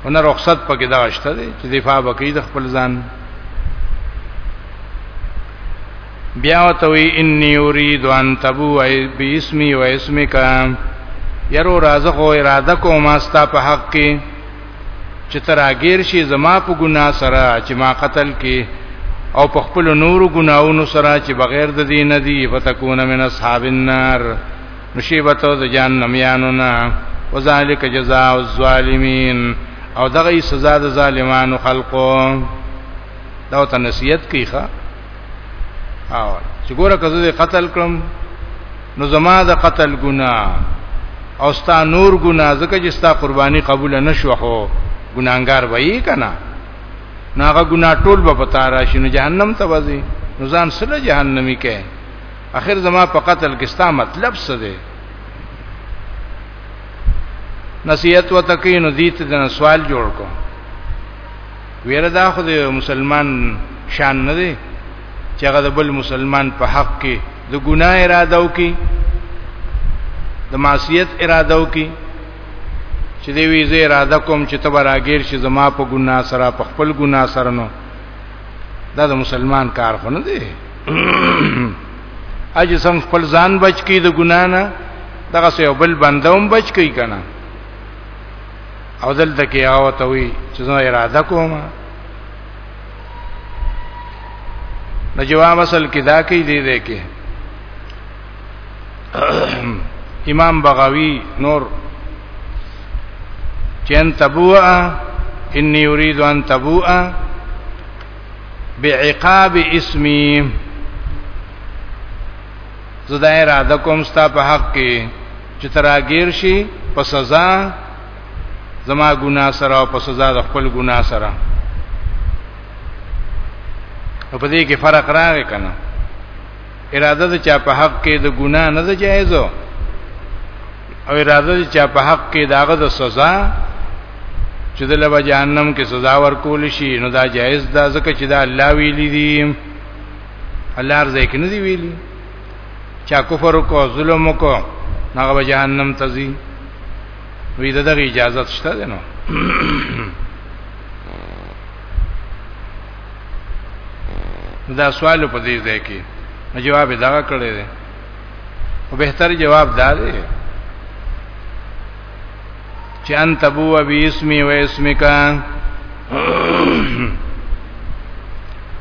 A: ونه رخصت پکې دا شته دی چې دفاع وکړي د خپل ځان بیا وتوی انی اريد ان تبو ای باسمی و اسمک یرو راز خو اراده کوم استا په حق کې چې تر اگیر شي زما په ګنا سره چې ما قتل کې او په خپل نور ګناونو سره چې بغیر د دین دی فتكون من اصحاب النار نشیبتو د جهنميانو نه وذالک جزاء الظالمین او دغه سزا د ظالمانو خلقو دا ته نصیحت کیخه او چې ګوره کزه قتل کړم نو زما د قتل ګنا او ستا نور ګنا زکه چې ستا قرباني قبول نه شو خو ګناګار وایي کنه ناغه ګنا ټول به پتا راشي نو جهنم ته وځي نو ځان سره جهنمی کې اخر زما په قتل کې ستا مطلب څه دی نصیحت وتکینو دیت د سوال جوړ کو ویره دا خو د مسلمان شان نه دی چې هغه د بل مسلمان په حق کې د ګناه اراده وکي د معصیت اراده وکي چې دی وی زه اراده کوم چې تبا راګیر شي زما په ګناه سره په خپل ګناه سره نو دا د مسلمان کار خو نه دی اج سم خپل ځان بچ کی د ګنا نه دغه سه بل بندوم بچ کی کنه او دلته کې هغه ته وی چې زه اراده کوم نو جواب اصل کې دا کې دی دی کې امام بغوی نور چین تبوء انی اريد ان تبوء بعقاب اسمی زدا اراده کوم ستا په حق کې چې تراګیر شي په سزا زما ګنا سره او په سزا د خپل ګنا سره په دې کې فرق راغی کنه اراده د چا په حق کې د ګناه نه ده جایز او اراده د چا په حق کې داغه د سزا چې د لبا جهنم کې سزا ورکول شي نو دا جایز ده ځکه چې دا الله ویلي دي الله رضا کې نه دی ویلي چا کفر کو ظلم کو هغه به جهنم ته ځي وی دغه اجازه شته نو دا سوال په دې ځای کې جواب دا کړی دی او بهتر جواب دا دی چې ان تبو و بی اسمی و اسمک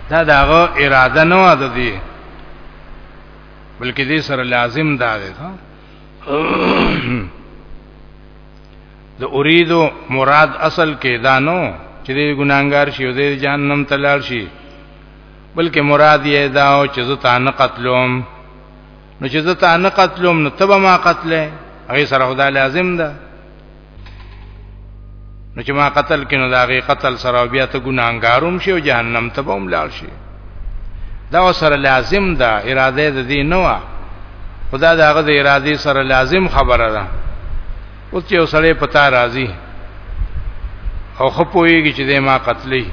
A: دا داغه اراده نه و د دې بلکې دې سره لازم دا دی ها د اریدو مراد اصل کې دا نو چې د ګناګار شي او د جهنم تلل شي بلکې مراد یې دا او چې زه تا نه قتلوم نو چې زه تا نه قتلوم نو تبه ما قتلې هغه سره خدای لازم ده نو چې ما قتل کینو دا غي قتل سره بیا ته ګناګاروم شي او جهنم ته به هم لاړ شي دا سره لازم ده اراده د دې نه و خدا داغه د اراده سره لازم خبره ده اوس چې وسړې پتا راځي او خپويږي چې د ما قتلې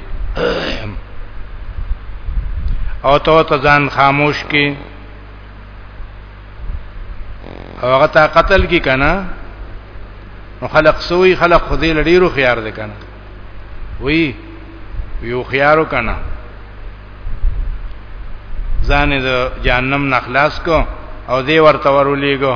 A: او ته ته ځان خاموش کې او هغه تا قتل کی کنه نو خلق سوی خلق خدای لډیرو خيار دي کنه وی یو خيارو کنه ځان د جهنم نخلاص کو او دی ورته ورولېګو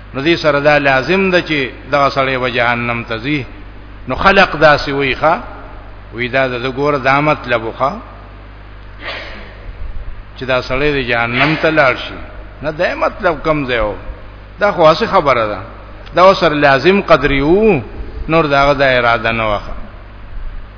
A: نو دې سره دا لازم ده چې دا سړی به جهنم ته ځي نو خلق دا سی وی ښا وی دا د ګور دا مطلب ښا چې دا سړی د جهنم ته لاړ شي نه دا مطلب کم ځای و دا خو اصل خبره ده دا وسر لازم قدر یو نور داغه د اراده نه واخه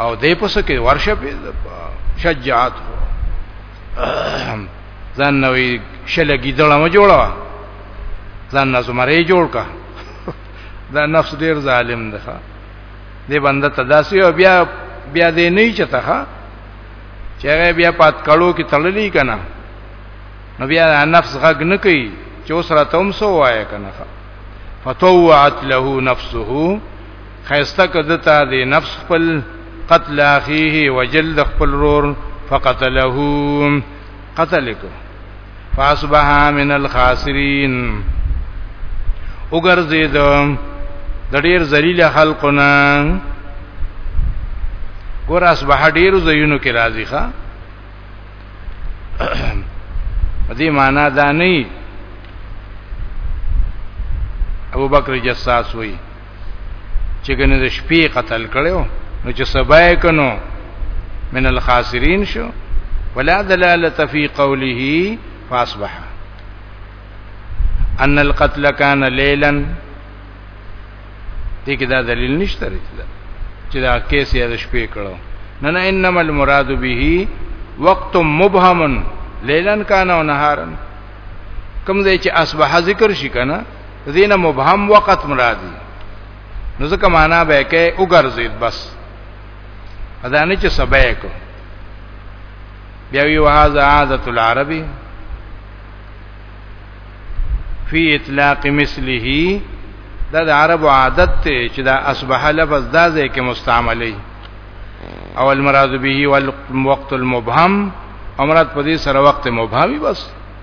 A: او دې پس کې ورشه په شجاعت ځان نوې شلګي دلمه جوړه ځان نه زمره جوړ کا دا نفس ډیر ظالم ده دې بنده تداسي او بیا بیا دې نه چته ها چې بیا پات کړو کې تړلې کنا نو بیا نفس غږ نه کوي چې اوس راته هم سو وای کنه فتوعت له نفسه خیسته کدتا دی نفس خپل قتل اخیه وجل د خپل رور فقتله قتل کو فاصبح من الخاسرین وګرځید د ډیر ذلیل خلقنا ګور اصبح ډیر زینو کې راضی ښا دې معنا دا نه ابو بکر جساس وی چې کنه د شپې قتل کړو نو چې سبا یې کنو من الخاسرین شو ولا دلاله فی قوله فاصبح ان القتل کان لیلا دې کې دا دلیل نشته رته چې دا کیس یې د شپې کړو نه نه انما المراد به وقت مبهم لیلا کان او نهارا کوم دې چې اصبح ذکر شي کنه دین مبهم وقت مرادی نو ځکه معنا به کې وګرځید بس ادا نه چې سبا کو بیا وی وهذا عادت العربی فی اطلاق مثله دا د عرب عادت ته چې دا اصبح لفظ دا ځای کې مستعملی او المراد به والوقت المبهم امراد په دې سره وخت مبهمي بس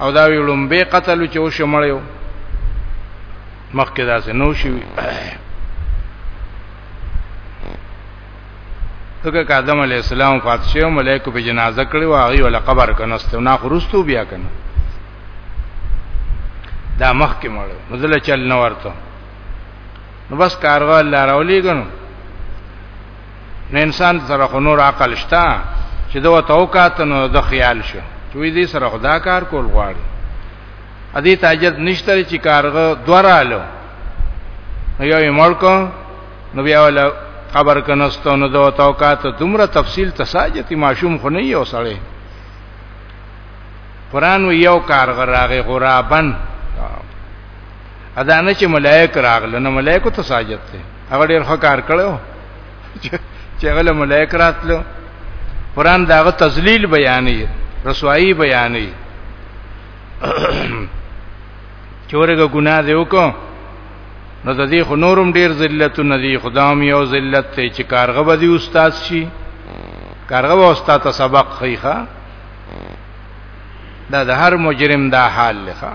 A: او دا وی لومبه قتل چې وشو مړیو مخکې دا څه نو شي دغه آدم علی السلام فات شو ملائکه په جنازه کړي او هغه ول قبر کنهسته نه خرستو بیا کنه دا مخکې مړ مزل چل نه ورته نو بس کارغه الله راولې غنو نه انسان سره خو نور عقل شته چې دوه توکات نو د خیال شو چې وې دې سره خدا کار کول غواړي ا دې تاجت نشته چې کارغه دورالو یو یې ملک نو بیا ولا قبر کنستو نو دوه توکات دومره تفصیل تساجتی معشوم خو نه یو سړی قران و یو کارغه راغه غرابن ادا نه چې ملائک راغله نو ملائکه تساجت ته هغه ډیر ښه کار کړو چې هغه ملائک راتلو قران داغه تذلیل بیانې رسوایی بیانې چورګه ګناه دی وکړو نو د دې خو نورم ډیر ذلت نه دی خدام یو ذلت ته چې کارغه به دی استاد شي کارغه به استاد ته سبق خیخه دا د هر مجرم دا حال لخوا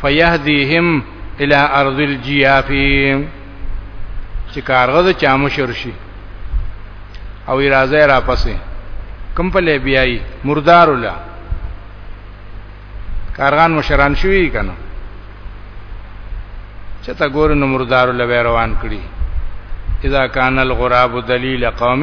A: فیهدیهم الى ارض الجیاف چې کارغه د چامو شرشي او راځي را پسې کم په لې بیاي مردار ولا کارغان مشران شوی کنه چې تا ګور نو مردار ولا روان کړي اذا کان الغراب دلیل قوم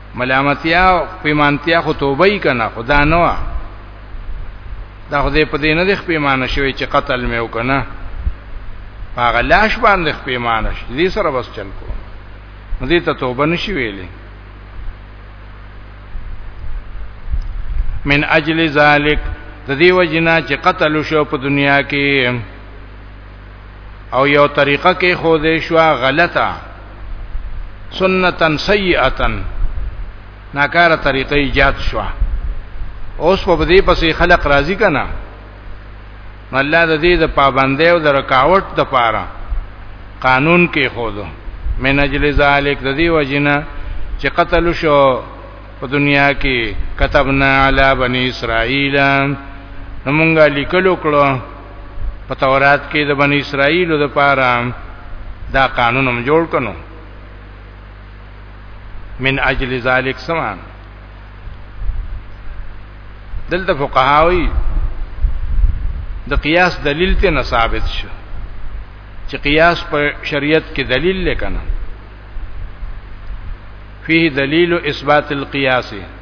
A: ملامتیا او پیمانتیا خو توبه یې کنه خدا نه وا دا خو دې په دې نه د پیمانه شوی چې قتل مې وکنه هغه لاش باندې پیمانه شي دې سره بس چل کو دې ته توبه نشي ویلې من اجل ذالک د دې وجنا چې قتل شو په دنیا کې او یو طریقه کې خو دې شو غلطه سنتن سیئتن ناکاره طریقې ایجاد شو اوس په دې پسې خلق راضی کنا الله د دې د پابندۍ او د رکاوټ د پاره قانون کې خو دو من اجل ذالک د دې وجنه چې قتل شو په دنیا کې كتبنا علی بنی اسرائیل نمونږه لیکلو کړو په تورات کې د بنی اسرائیل د پاره دا قانون هم جوړ کړو من اجل ذالک سمان دلته فقهاوی د قیاس دلیل ته نه ثابت شو چې قیاس په شریعت کې دلیل لکنه فيه دلیل اثبات القیاس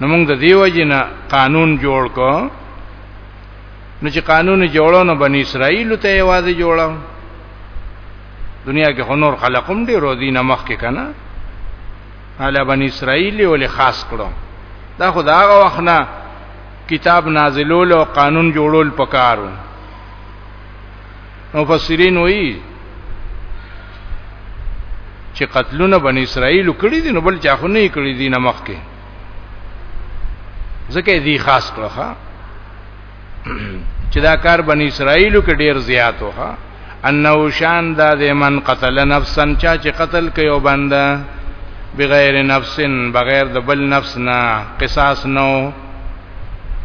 A: نو موږ د دیو جن قانون جوړ کو نو چې قانون جوړو نو بنی اسرائیل ته आवाज جوړو دنیا کې هنور خلقم دی رو دین مخ کې کنه اعلی بنی اسرائیل ولې خاص کړو دا خدا هغه وخت نه کتاب نازلول او قانون جوړول پکارو مفسرین وایي چې قتلونه بنی اسرائیل کړی دي نو بل چا خو نه کړی دي نه مخ کې ځکه دی خاص کړه چې دا کار بنی اسرائیل کې ډیر زیات وها انه شان دا د من قتل نفسا چا چې قتل کوي او بنده بغیر نفسن بغیر د بل نفس نه قصاص نو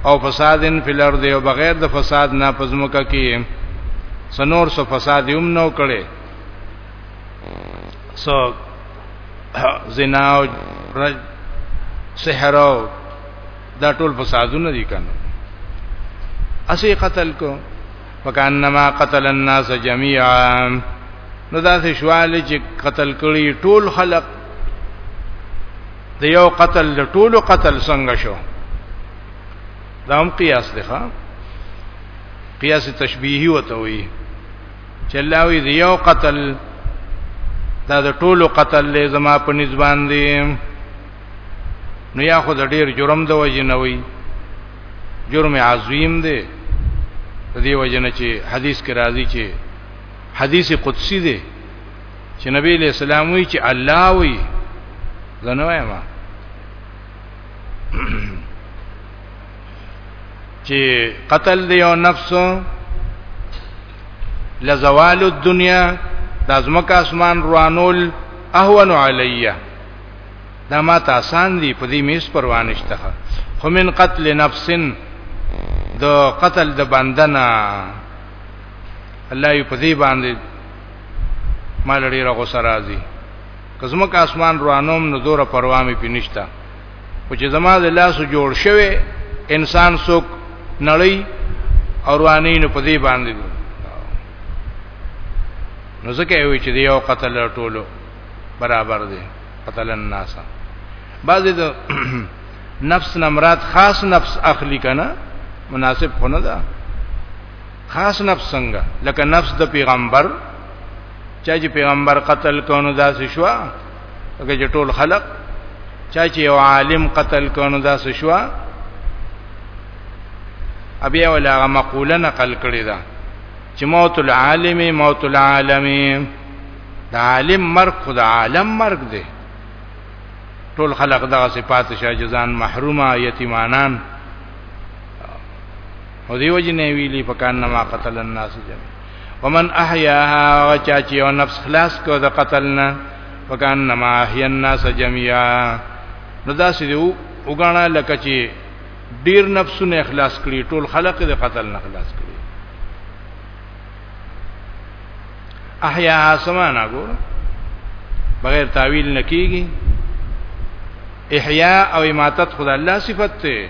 A: او فسادن فی الارض او بغیر د فساد نه پزمکه کې سنور سو فساد هم نو کړي سو زنا او رج سحر او دا ټول فسادونه دي کنه اسی قتل کو وکانما قتل الناس جميعا نو دا څه شواله چې قتل کړي ټول خلق د یو قتل د ټولو قتل څنګه شو دا هم قیاس دی ښا قیاس تشبیهی وته وی چې الله وی دی یو قتل دا د ټولو قتل له زما په نسبان دی نو یا خو د ډیر جرم د وجه نه وی جرم عظیم دی د دې وجه نه چې حدیث کې راځي چې حدیث قدسی دی چې نبی له سلام وی چې الله وی زنه وایم چې قتل دی او نفس لزوال الدنيا د ازمکه اسمان روانول اهون علیه دا ما ته آسان دی په دې میس پروانشته خو من قتل نفس د قتل د بندنا الله یې په دې باندې مال ډیر غوسه راځي که زما کا اسمان روانوم نو دوره پروا مې پینشتا او چې زما د لاس جوړ شوی انسان څوک نړۍ او رواني نه پدی باندې نو ځکه وی چې یو قتل ټولو برابر دی قتل الناس بعضی د نفس نمرات خاص نفس اخلي کنه مناسب خونه ده خاص نفس څنګه لکه نفس د پیغمبر چا چې پیغمبر قتل کونو داسې شو هغه چې ټول خلق چا چې یو عالم قتل کونو داسې شو ابي ولا مقوله نقل کړی دا چې موت العالم موت العالم د عالم مرګ خدای عالم مرګ دی ټول خلق دغه صفات شاجزان محرومه یتیمانان او دی وجنه ویلی فکانما قتل الناس جميعا ومن احیاها وچا چې یو نفس خلاص کو د قتلنا فکانما احیا الناس جميعا نو دا سې دی وګاڼه لکه چې ډیر نفسونه اخلاص کړي ټول خلق د قتل نه خلاص کړي احیا سمانا ګور بغیر تعویل نکیږي احیا او اماتت خدای الله صفت ته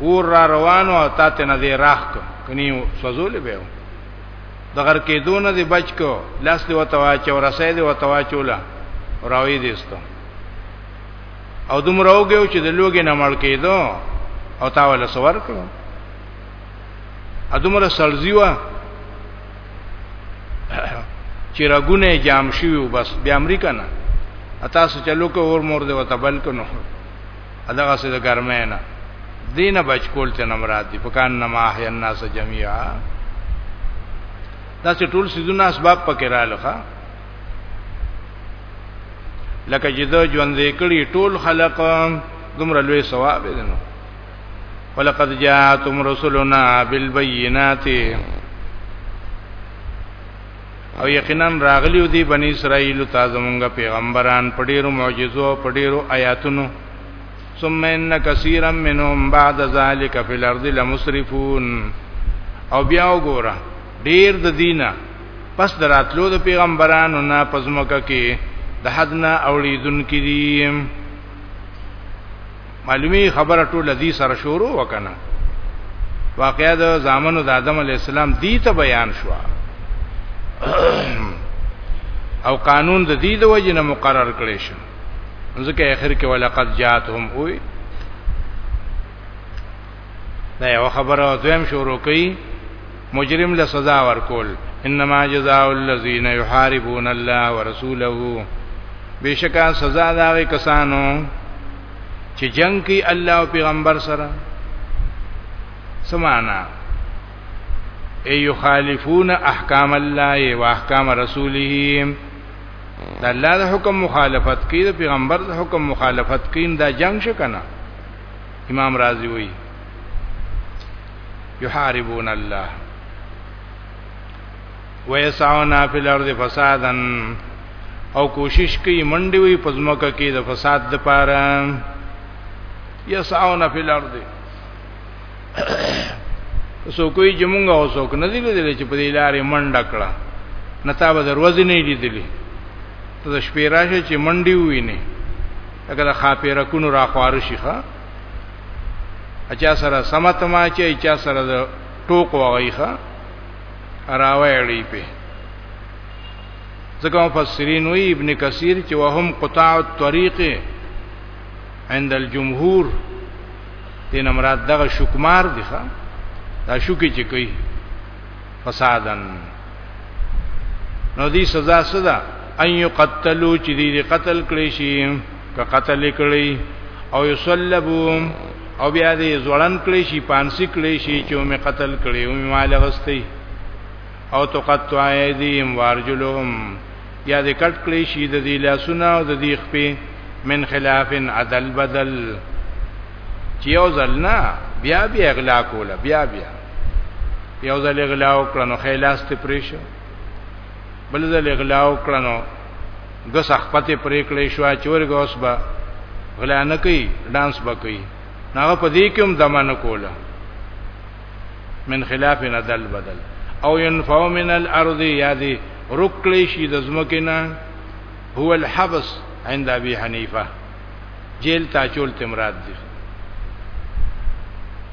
A: اور را روانو او تا ته نه دی راخ کو کني سوزول به و د غر کې دونه دی بچ کو لاس دی وتوا چې ورسې دی وتوا چولا راوي دیستو او دومره وګیو چې د لوګي نه مړ کېدو او تا ول سوار کړو ادمره سلزی وا چې رګونه جام شي بس بیا امریکا نه اته سو چلو کو اور مور دی وتبل کنو اداغه سره ګرمه نه دینه بچ کول ته نه مراد دی پکان نه ماه الناس جميعا دا چې ټول سيزونه اسباب پکې رالخه لکه چې د ژوند کړي ټول خلق دومره لوی ثواب دي نو ولقد جاءتم رسلنا بالبينات او یقینا راغلیو دی بنی اسرائیل ته زمونږ پیغمبران په ډیرو معجزو په ډیرو آیاتونو ثم ان کثیرا منهم بعد ذلك فی الارض لمسرفون او بیا وګوره ډیر د دینه پس دراتلو د پیغمبرانو نه پزمکه کې د حد نه اولیدون کې دي معلومی خبره ټول دې سره شروع وکنه واقعا د زامنو د آدم علی السلام دی ته بیان شو او قانون د دې د وجې نه مقرر کړی شو ځکه اخر کې ولقد جاتهم وی دا یو خبره او دویم شروع کړي مجرم له سزا ورکول انما جزاء الذين يحاربون الله ورسوله بشکا سزا دا کسانو چې جنگ کوي الله او پیغمبر سره سمانا ای یخالفون احکام الله و احکام رسوله د الله د حکم مخالفت کوي د پیغمبر د حکم مخالفت کوي دا جنگ شکنه امام رازی وی یحاربون الله ويسعون فی الارض فسادا او کوشش کوي منډي وي پزماکه کې د فساد د پاره یسعون فی الارض سو کوئی جمونږه او سو کنه دي لیدل چې په دې لارې منډه کړه نتا به دروازې نه لیدلې ته شپې راشه چې منډي ویني لکه د خاپیرکونو را خوار شي ښا اچا سره سمت ما چې اچا سره د ټوک وغی ښا راوړی په ځکه مفسرین وی ابن کثیر چې وهم قطاع الطريق عند الجمهور دین مراد دغه شکمار دی ښا دا شوکی چې کوي فسادن نو دی سزا سزا ان یقتلوا چې دی قتل کړي شي که قتل کړي او یصلبو او بیا دې زړن کړي شي پانسی کړي شي چې مې قتل کړي او مال غستې او تقطع ایدیم وارجلهم یا دې کټ کړي شي د دې لاسونه او د دې خپې من خلاف عدل بدل چې یو ځل نه بیا بیا اغلا کوله بیا بیا یو ځل غلا وکړنو خیلاس ته پریشو بل ځل غلا وکړنو د سخپته پرې کړې شو چې ورګه اوس به غلا نه کوي ډانس به کوي هغه په دې کې هم دمن کوله من خلاف ندل بدل او ينفو من الارض یادي رکلی شي د زمکه نه هو الحبس عند ابي حنيفه جیل ته چول ته مراد دي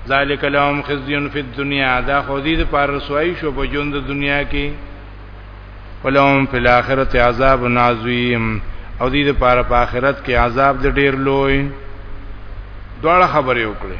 A: ذالک لهم خزي فی الدنیا دا خو دې پر رسوایی شو په ژوند دنیا کې ولهم فی الاخرته عذاب عظیم او دې پر په آخرت کې عذاب دې ډیر لوی دوړه خبرې وکړي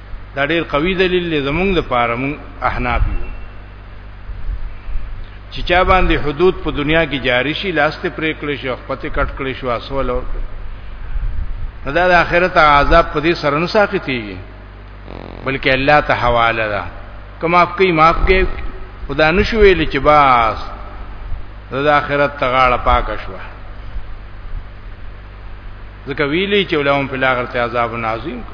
A: دا ډیر قوي دلیل دی زمونږ د پاره مونږ احناف یو چې چا باندې حدود په دنیا کې جاری شي لاسته پرې کړی شي خپته کټ کړی شو اسول اور دا د آخرت عذاب په دې سره نه ساقتيږي بلکې الله ته حواله ده کوم اف کوي معاف کوي خدا نشو ویل چې باس د آخرت تغاړه پاک شو ځکه ویلي چې ولهم په لاغرت عذاب عظیم کو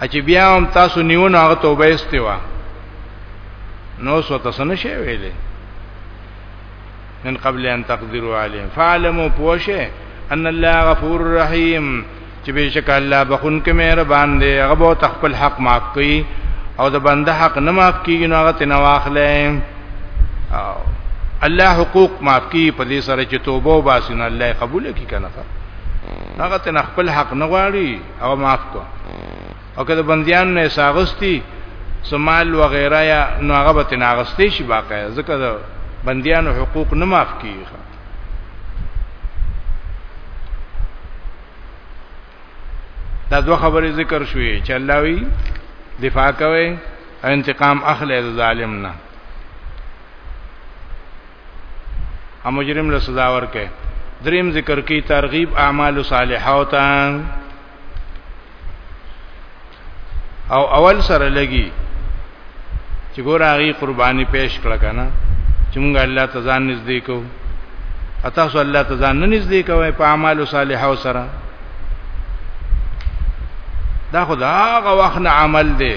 A: چې بیا هم تاسو نیونه هغه توبه استوا نو سو تاسو نشي ویلې من قبل ان تقدروا عليهم فعلموا پوشه ان الله غفور رحیم چې بشک الله بخون کې مهربان دی هغه به تخپل حق معاف کوي او د بنده حق نه معاف کیږي نو هغه تنه واخلې او الله حقوق معاف کی په دې سره چې توبه وباسي نو الله قبول کوي کنه هغه تنه خپل حق نه غواړي او معاف کو او کله بنديان نه ساغستی سمال و غیره یا نو هغه به تناغستی شي باقی ځکه د بنديانو حقوق نه معاف کیږي دا دوه خبرې ذکر شوې چې الله وی دفاع کوي انتقام اخلي ظالم نه ا مجرم له سزا ورکه دریم ذکر کی ترغیب اعمال صالحه او تا او اول سره لګي چې ګور هغه قرباني پیش کړه کنه چې مونږ الله تزان نږدې کو اته سو الله تزان نه نږدې کوي په اعمال صالحه سره دا خدای هغه وخت عمل دی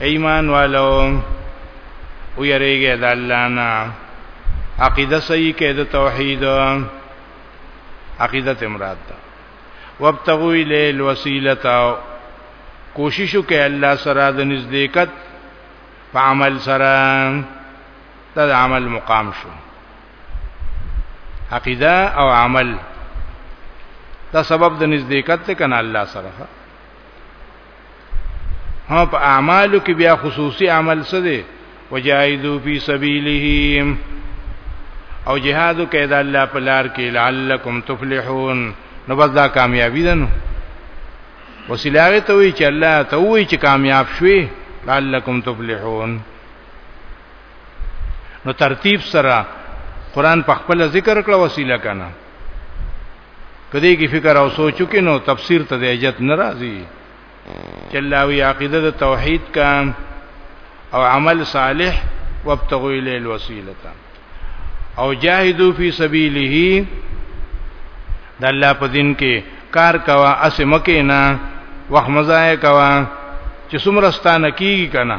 A: ایمان والو او یریږي د الله نه عقیده صحیح کې د توحید عقیده ته مراد ده وابتغوا الی الوسیله کوشش وکړئ الله سره د نزدېکت په عمل سره د عمل مقام شو عقیده او عمل دا سبب د نزدېکت ته کنه الله سره ها په اعمالو کې بیا خصوصي عمل څه دی وجاهدوا فی سبیله او جهادو کې د الله په لار کې لعلکم تفلحون نو بس دا کامیابی ده نو وسیلاوی ته وی چې الله ته وی چې کامیاب شوي لعلکم تفلحون نو ترتیب سره قران په خپل ذکر کړه وسیله کنه کدی کی فکر او سوچو کې نو تفسیر ته د اجت ناراضي چلاوی عقیده د توحید کا او عمل صالح وابتغوا الیه الوسیله او جاهدوا فی سبیله د الله په دین کې کار کوا اسمکه نه وخت مزای کوا چې څومره ستانه کیږي کنه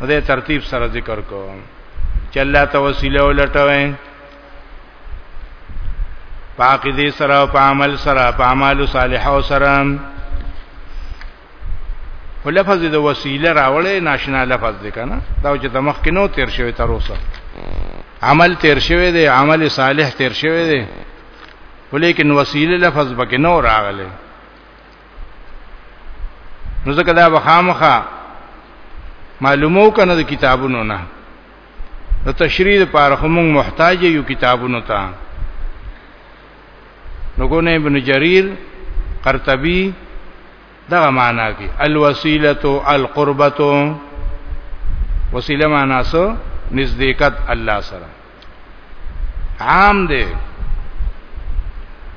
A: دې ترتیب سره ذکر کو چې الله ته وسیله ولټوي پاک دې سره او په عمل سره په اعمال صالحو سره په لفظ د وسیله راولې ناشنا لفظ دی کنه دا چې د مخ کې نو تیر شوی تر اوسه عمل تیر شوی دی عمل صالح تیر شوی دی ولیکن وسیله لفظ بکې نو راغلی نو ځکه دا بخامخه معلومو کنه د کتابونو نه د تشریح لپاره هم محتاج یو کتابونو ته نګونه ابن جریر قرطبی دغه معنا کې الوسیلۃ القربۃ وسیله معنا سو نزدېکت الله سره عام دی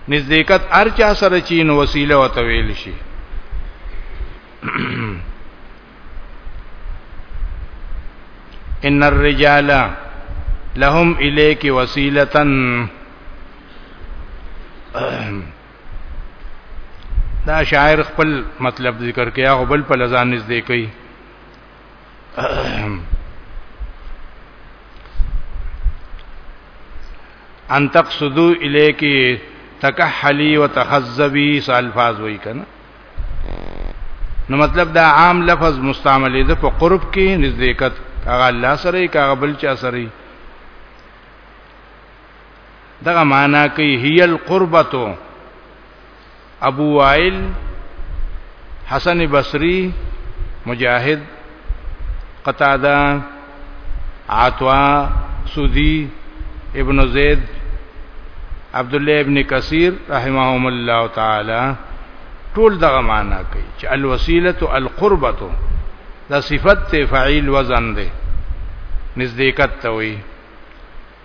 A: نزدېکت ارچا سره چین وسیله وتویل شي ان الرجال لهم الیک وسیلتن دا شاعر خپل مطلب ذکر کیا او بل په لزان نږدې کوي ان تقصدو الیکی تکحلی و تخذبی سالفاظ وی کنا نو مطلب دا عام لفظ مستعمل دی په قرب کې نزدېکت هغه الله سره یې هغه بل چا سره یې دغه معنا کوي هی القربتو ابو وائل حسن بصری مجاهد قتاده عطوا سودی ابن زید عبد الله ابن کثیر رحمهم الله تعالی ټول دغه معنا کوي چې الوسیله القربه دا صفت فاعل وزن دی نزدېکت ته وي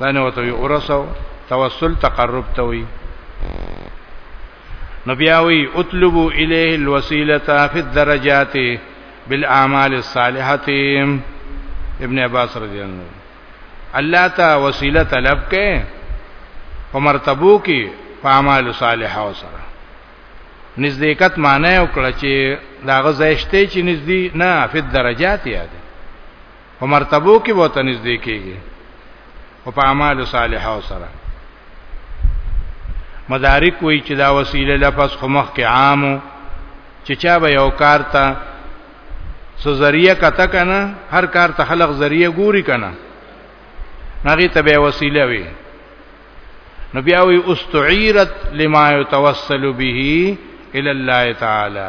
A: دا نه وته وی ورسو توسل تقرب ته وی نو بیا وی اطلبو الیه الوسیله فی الدرجات بالاعمال الصالحه ابن عباس رضی الله عنه الله تا وسیله طلب کې په مرتبو کې په اعمال صالحه سره نزدېکت معنی او کړه چې دا غزښتې چې نزدې نه فی الدرجات یاد په مرتبو کې به ته نږدې کېږي او په اعمال صالحه سره مدارک وی چې دا وسیله لفظ خمخ کې عامو چې چا به یو کار ته سو ذریعہ کته کنه هر کار ته خلق ذریعہ ګوري کنه نغی ته به وسیله وی نو بیا وی استعیرت لما یتوسل به الی الله تعالی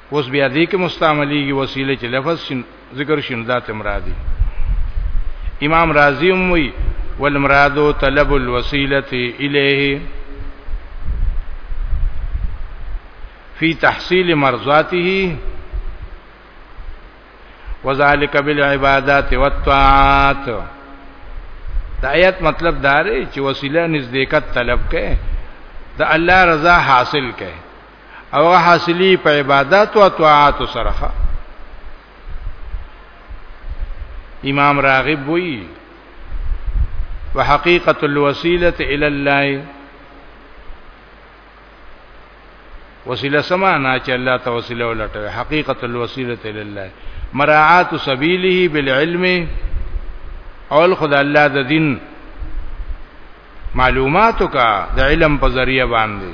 A: اوس بیا دې کې مستعمليږي وسیله چې لفظ شن ذکر شنو ذات مرادي امام رازی هم وی والمراد طلب الوسيله الیه فی تحصیل مرضاته وذالک بالعبادات والطاعات دا آیت مطلب دا دی چې وسیله نزدېکت طلب کړي د الله رضا حاصل کړي او هغه حاصلی په عبادت او طاعات سره امام راغب وی وحقیقت الوسیله الی الله وسیله سمانا چې الله ته وسیله ولټوي حقیقت الوسیله الی الله مراعات سبیله بالعلم اول خدای الله د دین معلوماتو کا د علم په ذریعہ باندې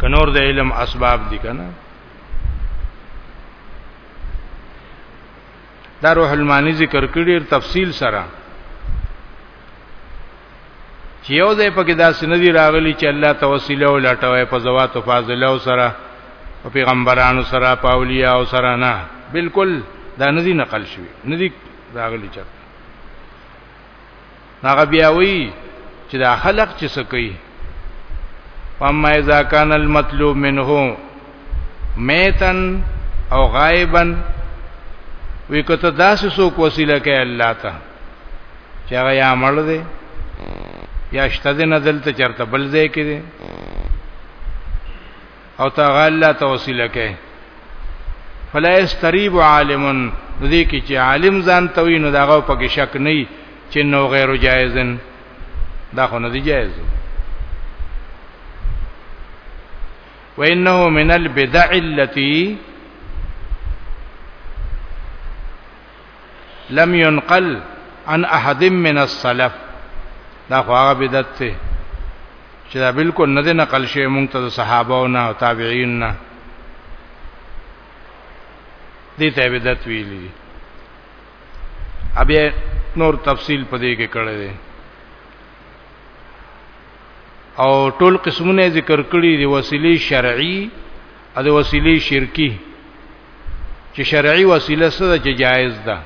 A: کنور د علم اسباب دي کنه دا روح المانی ذکر کړی تفصیل سره چې یو ځای پکې دا سندي راغلی چې الله توسل او لټوي په زوات او فاضله او سره او پیغمبرانو سره په اولیاء او سره نه بالکل دا ندی نقل شوی ندی راغلی چې هغه بیا وی چې دا خلق چې سکی فاما اذا كان المطلوب منه ميتا او غائبا وی کته داسې څوک وسیله کوي الله ته چې هغه یا مړ دی یا شته نه دلته چرته بل ځای کې دی او تا غلا ته وسیله کوي فلا استریب عالم دې کې چې عالم ځان توي نو داغه پکې شک نه چې نو غیر جایزن دا خو نه دی جایز وانه من البدع التي لم ينقل عن احد من السلف دا خو هغه بدعت ته چې دا بالکل نه دی نقل شوی مونږ ته صحابه او نه تابعین نه دې ته بدعت ویلي ابي نور تفصیل پدې کې کړی دی او ټول قسمونه ذکر کړی دی وسیله شرعي ا د وسیلې شرکی چې شرعي وسیله څه ده چې جایز ده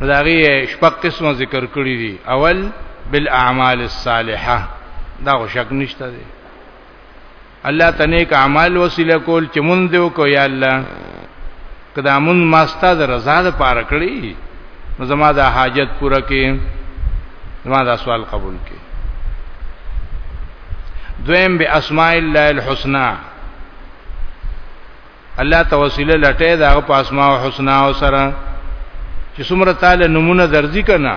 A: دا غي شپږ قسمه ذکر کړی دي اول بالاعمال الصالحه دا شک نشته دی الله تنه ک اعمال وسیله کول چې مونږ دیو کو یا الله که دا مونږ ما ستا د رضا د پاره کړی نو زما دا حاجت پوره کې زما دا سوال قبول کې دویم به اسماء الله الحسنا الله توسل لټه دا په اسماء الحسنا او سره چې څومره تعالی نمونه درځي کنا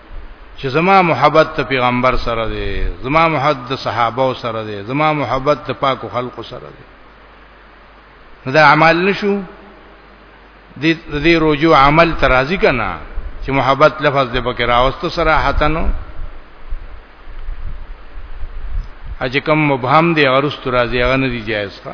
A: چې زما محبت ته پیغمبر سره دی زما محبت د صحابه سره دی زما محبت د پاکو خلقو سره دی دا عمل نشو د دې روجو عمل ترازی کنا چې محبت لفظ د بکر اوست سره حتنو اجه کم مبهم دی غرست راځي هغه نه دی جایز ښه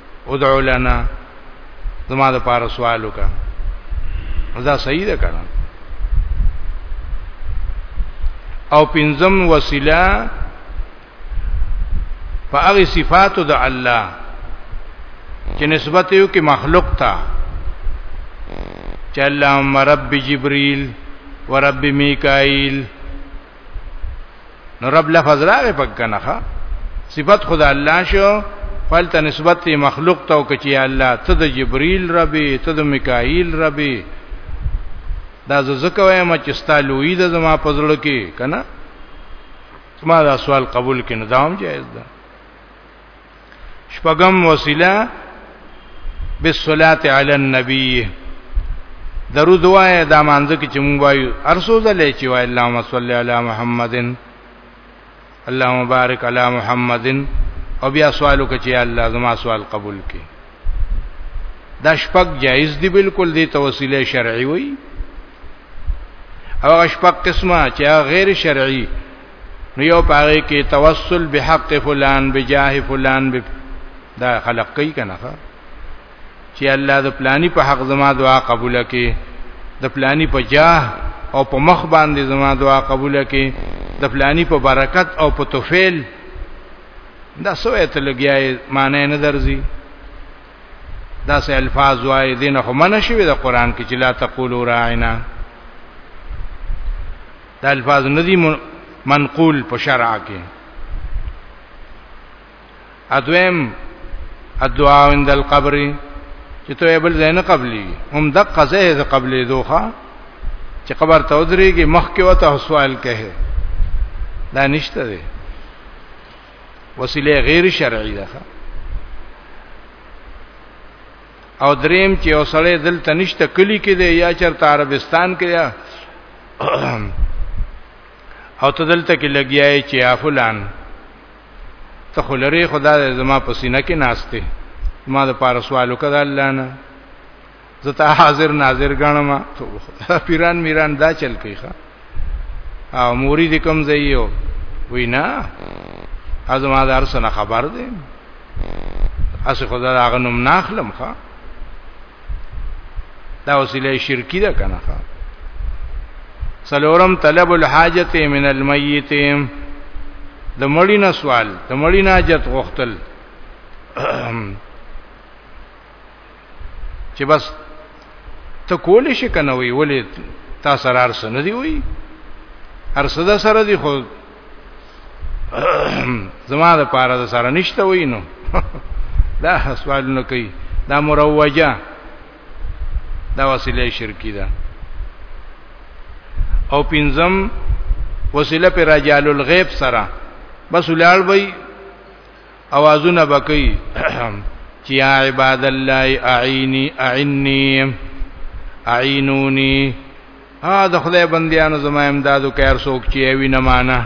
A: ادعو لنا زما د پاره سوال وکا دا صحیح ده کنه او پنځم وسیله په هغه صفاتو د الله چې نسبت یو کې مخلوق تا چې اللهم رب جبريل ورب میکائیل نو رب لفظ راغی پک کنه ښا صفت خدا الله شو فلته نسبت تی مخلوق ته وکړي الله ته د جبريل ربي ته د میکائیل ربي دا زکه وایم چې ستالوی د زما پزړه کې کنه ما دا سوال قبول کینو دا هم جایز ده شپږم وسیله بالصلاه علی النبی درود وای دا مانځ کې چې مونږ وایو ارسو زلې چې وای اللهم صل علی محمدن اللهم بارک علی محمدن او بیا سوالو کې چې الله زما سوال قبول کړي دا شپږ جایز دي بالکل دي توسیله شرعي وي او شپږ قسمه چې غیر شرعي نو یو پاره کې توسل بحق فلان بجاه فلان به دا خلق کوي کنه چې الله د پلاني په حق زما دعا قبول کړي د پلاني په جاه او په مخ باندې زما دعا قبول کړي د پلاني په برکت او په توفیل دا سوې ته لګیاي معنی نه درځي دا سه الفاظ وای دین خو من شوی د قران کې چې لا تقولوا راعنا دا الفاظ ندی منقول په شرع کې ادویم الدعاء عند القبر چې ته بل زین قبلی هم د قزه د قبلی دوخه چې قبر ته ودرېږي مخ کې وته سوال کوي دا نشته دی وسیله غیر شرعي ده او دریم چې اوسړې دلته نشته کلی کې دی یا چرته عربستان کې یا او ته دلته کې لګیاي چې افلان ته خلری خدای زما پسینه کې ناشته ما د پارسوالو کده الله نه زتا حاضر ناظر غنم پیران میران دا چل کوي ښا او مورید کم زیو وینا ازما دار سره خبر دی اس خدا دا غنم ناخلم ښا دا وسیله شرکی ده کنه ښا سلورم طلب الحاجت من المیت د مړی نه سوال د مړی نه حاجت غوښتل چې بس ته کولې شي کنه وی ولې تا سره ارس نه دی وی ارس ده سره دی خو زما د پاره د سره نشته وی نو دا سوالونه کوي دا مروجه دا وسیله شرکی ده او پنځم وسیله پر رجال الغیب سره بس ولال وی اوازونه بکئی چې یا عباد الله اعینی اعنی اعینونی ها د خدای بندیانو زما امدادو کار سوک چې وی نه معنا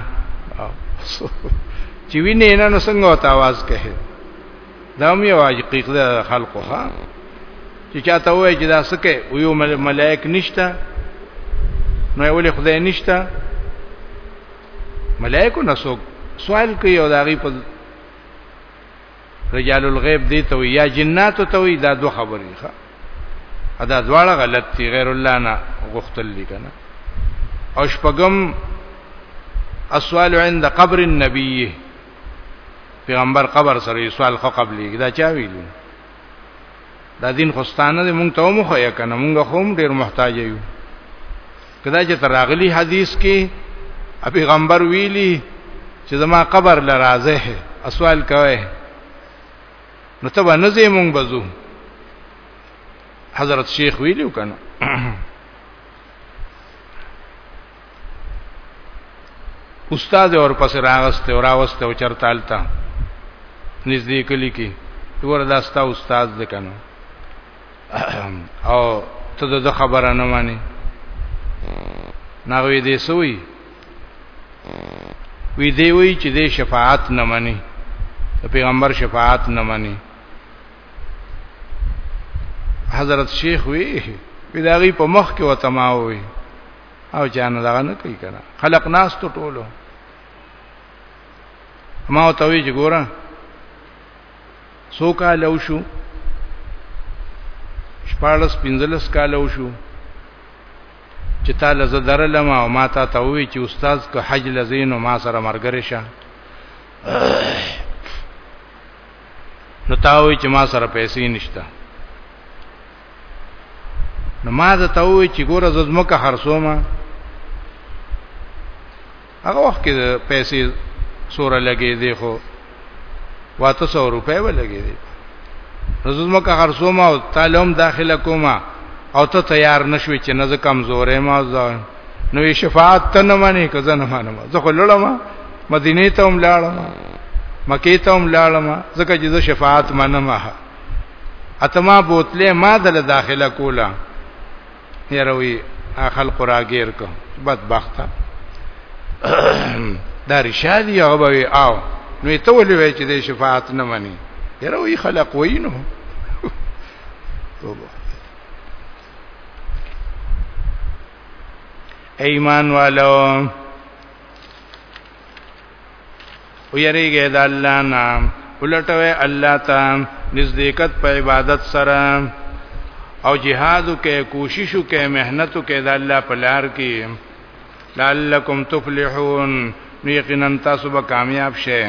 A: چې وینې نه نو څنګه وتا आवाज کوي دا مې واج حقیقت خلقو ها چې چاته وای چې دا سکه یو ملائک نشته نو ولې خدای نشته ملائکو نسوک سوال کوي او داغي په رجال الغیب دی ته یا جنات ته وی دا دوه خبرې ښه ادا دواړه غلط دي غیر الله نه غختل دي کنه او شپغم اسوال عند قبر النبی پیغمبر قبر سره سوال خو قبلې دا چا ویلو دا دین خو ستانه دی مونږ ته هم خو یې کنه مونږ خو هم ډیر محتاج یو کدا چې تراغلی حدیث کې پیغمبر ویلی چې زما قبر لرازه اسوال کوي نو ته باندې زه مونږ بزو حضرت شیخ ویلو کنه استاد اور پس راغسته او راوسته او چرتالتا نږدې کلی کې ور داستا استاد د کنه او ته د خبره نه مانی ناغوی دې سوی وی دی وی چې د شفاعت نه مانی پیغمبر شفاعت نه مانی حضرت شیخ وی وی داغي په مخ کې وتماوي او جان دغه نه کوي کنه خلق ناس ته ټولو ما ته وی ګوره سو کال او شو شپارس پنځلس کال او شو چې تعالی زدر لما او ما ته ته وی چې استاد که حج لزین او ما سره مرګره شه نو تاوی چې ما سره پیسې نشته نو ما ته ته وی چې ګوره زمکه خرڅومه هغه وخت کې پیسې سوره لګې دی خو واته 100 روپۍ ولګې دی زمکه خرڅومه او تعلم داخله کومه او ته تیار نشوي چې نه کمزورې ما ځان نو شفاعت ته نه مانی که زنه مانم زه خو لړم مدینه ته هم لاړم مکه ته هم لاړم ځکه چې زه شفاعت منم اتما بوتله ما دل داخله کولا یروي خلق راګیر کو بدبخت دا رشادي هغه به او نو ته ولې وای چې د شفاعت نه مني یروي خلق وینو توبه ایمان والو او یریږي د الله نام ولټوي الله ته نزدېکت په عبادت سره او جهادو کې کوششو کې مهنتو کې د الله په لار کې لعلکم تفلحون نو یقینا تاسو به کامیاب شئ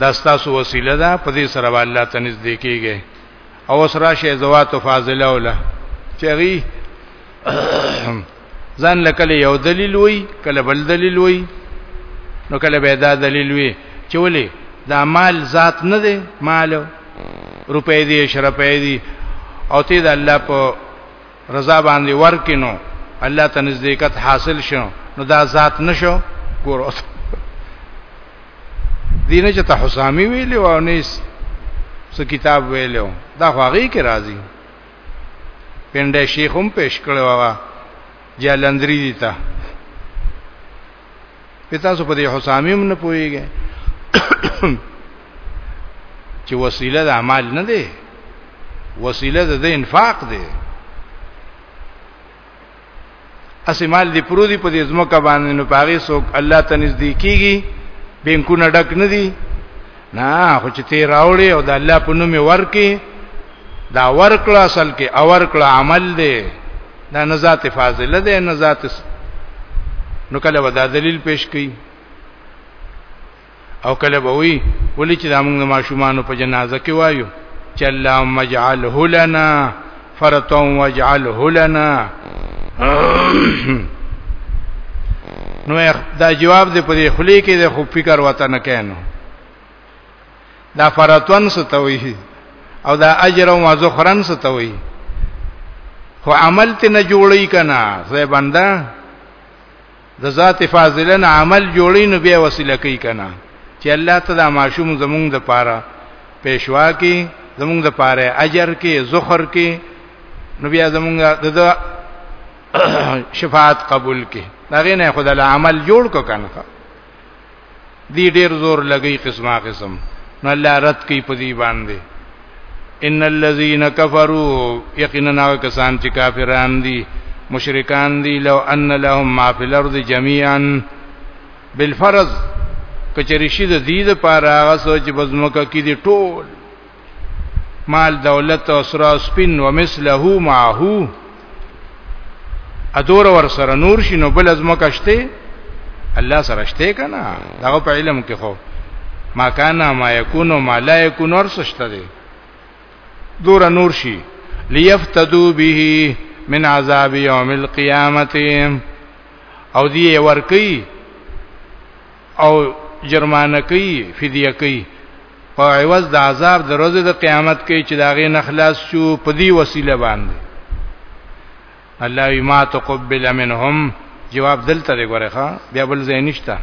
A: دا تاسو وسیله ده په دې سره الله ته نږدې کیږئ او اوس راشه زوات فاضله ولا چغي ځان لکه یو دلیل وای کله بل دلیل وای نو کله به دا دلیل وای چې ولي دا مال ذات نه دی مال روپې دی شرپې دی او ته د الله په رضا باندې ورکینو الله ته نزدېکت حاصل شو نو دا ذات نشو ګور اوس دینه چې ته حسامی ویلې و نه څه کتاب ویلو دا هغه کې راځي پنده شیخ هم پیش کړو هغه جالندری دي ته پتا سو په دې حسامي هم نه پويږي چې وسیله د اعمال نه دی وسیله د انفاق دی اسمال دی پرودي په دې زمکه باندې نو پاغي سوک الله ته نږدې کیږي بینکونه ډک نه دي نه خو چې تی راوړي او د الله په نوم ورکی دا ورکړه اصل کې اور کړه عمل دی دا نه ذات فاضله ده نه ذات نو کله ودا دلیل پیش کړي او کله به وی ولې چې دا موږ د ماشومان په جنازه کې وایو چې اللهم اجعله لنا فرطا واجعله لنا نو دا جواب دې په دې خلی کې د خو فکر وته نه کینو دا فرتون ستوي او دا اجر او مزخرن ستوي خو عمل ته نه جوړی کنا زه بنده د ذات فاضله نه عمل جوړی نو بیا وسیله کوي کنا چې الله تعالی معشوم زمونږ د پاره پېښوا کی زمونږ د پاره اجر کې زخر کې نو بیا زمونږ د شفاعت قبول کې دا غینه خدای له عمل جوړ کو کنه دی ډیر زور لګی قسمه قسم نو الله رد کوي په دې باندې ان الذين كفروا يقينا کسان چې کافران دي مشرکان دي لو ان لهم ما في الارض جميعا بالفرض کچری شي د دې لپاره هغه سوچ بزمکه کې دي ټول مال دولت او سرا سپین و مثله معه ادور ور سره نور شنو بل از مکشته الله سره شته کنه دغه په علم کې خو ما کان ما یکون ما لا یکون ورسشته دي دور نور شي ليفتدو به من عذاب يوم القيامه او دی ورکی او جرمانه کوي فدیه کوي په عوض د عذاب د ورځې د قیامت کې چې داغه نه خلاص شو په دې وسیله باندې الله ما تقبل منهم جواب دلته دی ګوره ښا بیا بل ځای نشته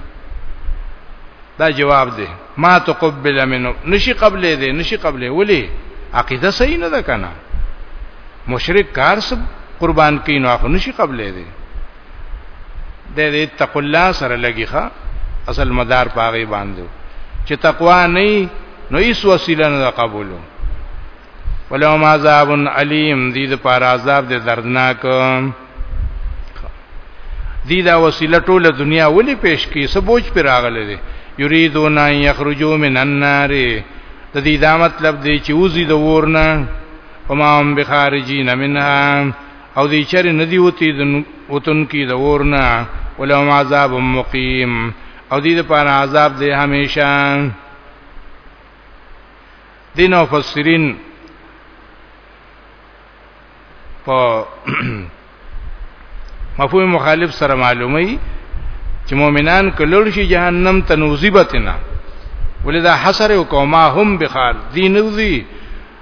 A: دا جواب دی ما تقبل منهم نشي قبلې دی نشي قبلې ولی عقیده صحیح نه ده کنه مشرک کار سب قربان کین او نشي قبلې دی د دې تقوا الله سره لګي ښا اصل مدار پاغي باندې چې تقوا نه نو هیڅ وسیله نه قبولو ولهم عذاب علیم دې د پار عذاب دې دردناک دې دا وسیله ټوله دنیا ولې پیش کی سبوج پر راغله دي یریدون ان یخرجوا من النار د دې دا مطلب دی چې وزي د ورنه وما هم بخارجین منها او دی چرې ندی وتی د وتن کی د ورنا ولهم عذاب مقیم او دی د پاره عذاب دی همیشه دین او فسرین په مفهوم مخالف سره معلومی چې مؤمنان کلوړ شي جهنم ته نوزیبتنا ولدا حسر او قوما هم بخار دین ذی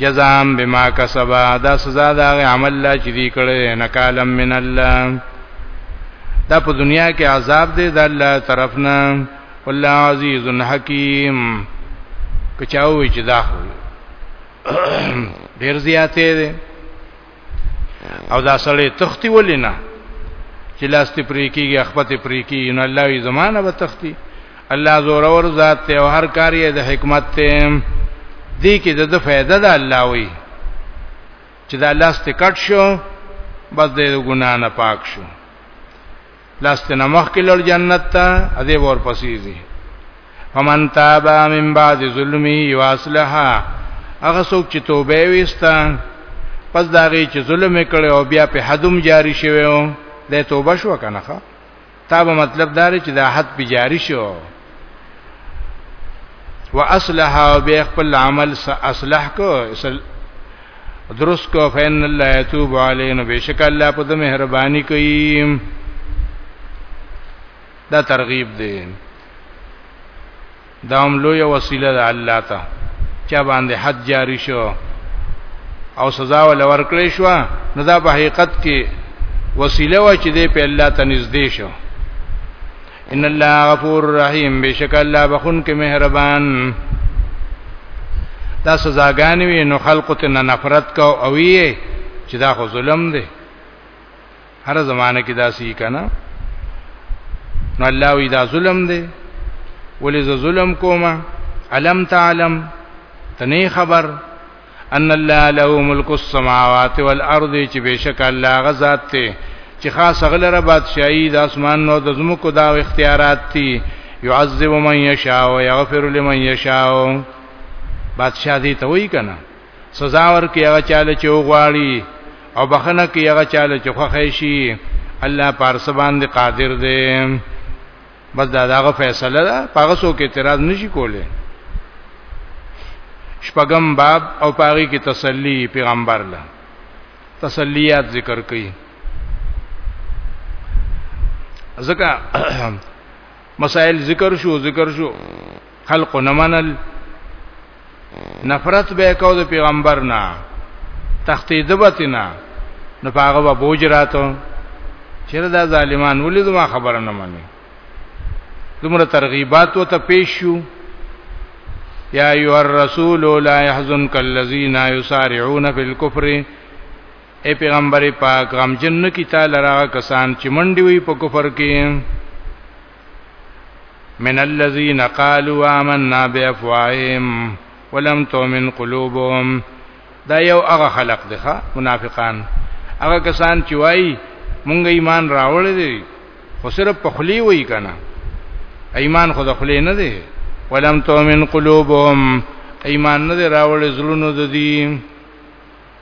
A: جزام بما کسبا دا سزا دا عمل لا چې دی کړي نکالم من الله دا په دنیا کې عذاب دی د الله طرفنا والله عزیز حکیم کچاوي چې دا خو ډیر زیاتې دی او دا سړی تختی ولینا چې لاس ته پرې کیږي اخبت پرې کیږي نو الله یې زمانہ به تختی الله زور اور ذات ته او هر کار یې د حکمت ته دی کې د فائدہ د الله وي چې دا لاس ته کټ شو بس د ګنا نه پاک شو لاس ته نمخ کې لړ جنت ته اده ور پسې دي فمن تاب من بعد ظلمي واصلها هغه څوک چې توبه وستا پس داږي چې ظلم کړي او بیا په حدم جاری شوی و د توبه شو کنه تاب مطلب دا چې دا حد په جاری شو واصلح به خپل عمل اصلح کو درست کو فین الله یتوب علینا بشک الله په د مهرباني کوي دا ترغیب دی دا هم لوی وسیله ده الله ته چا باندې حد جاری شو او سزا ول ورکړې شو نو دا په حقیقت کې وسیله و چې دې په الله ته نږدې شو ان الله غفور رحیم بشک الله بخون کې مهربان دا سزاګان وی نو خلق ته نفرت کو او یې چې دا خو ظلم دی هر زمانه کې دا سی کنه نو الله وی دا ظلم دی ولې ظلم کومه علم تعلم تنه خبر ان الله له ملک السماوات والارض چې بشک الله غزاد ته چې خاص غلره بادشاہي د اسمان نو د زمکو دا اختیارات دي يعذب من يشاء ويغفر لمن يشاء بادشاہ دې ته وایي کنه سزا ورکي هغه چاله چې وغواړي او بخنه کې هغه چاله چې خوښي شي الله پارس باندې قادر دی بس دا داغه فیصله ده پاغه سو کې اعتراض نشي کوله شپغم باب او پاغي کې تسلی پیغمبر له تسلیات ذکر کړي ځکه مسائل ذکر شو ذکر شو خلق نه منل نفرت به کو د پیغمبر نه تختی دبتنا نو پاغه به بوج راتو چیرې دا ظالمان ولې زما خبره نه مانی دومره ترغیبات وته پیش شو یا ایو الرسول لا يحزنك الذين يسارعون في الكفر اے پیغمبر پاک غم جن کی تعالی را کسان چې منډي وي په کفر کې من الذين قالوا آمنا بأفواههم ولم تؤمن قلوبهم دا یو هغه خلق دي ښا منافقان هغه کسان چې وایي مونږ ایمان راوړل دي خو صرف په خلی وایي کنه ایمان خو د خلی نه دی ولم تؤمن قلوبهم ایمان نه راوړل زلون د دي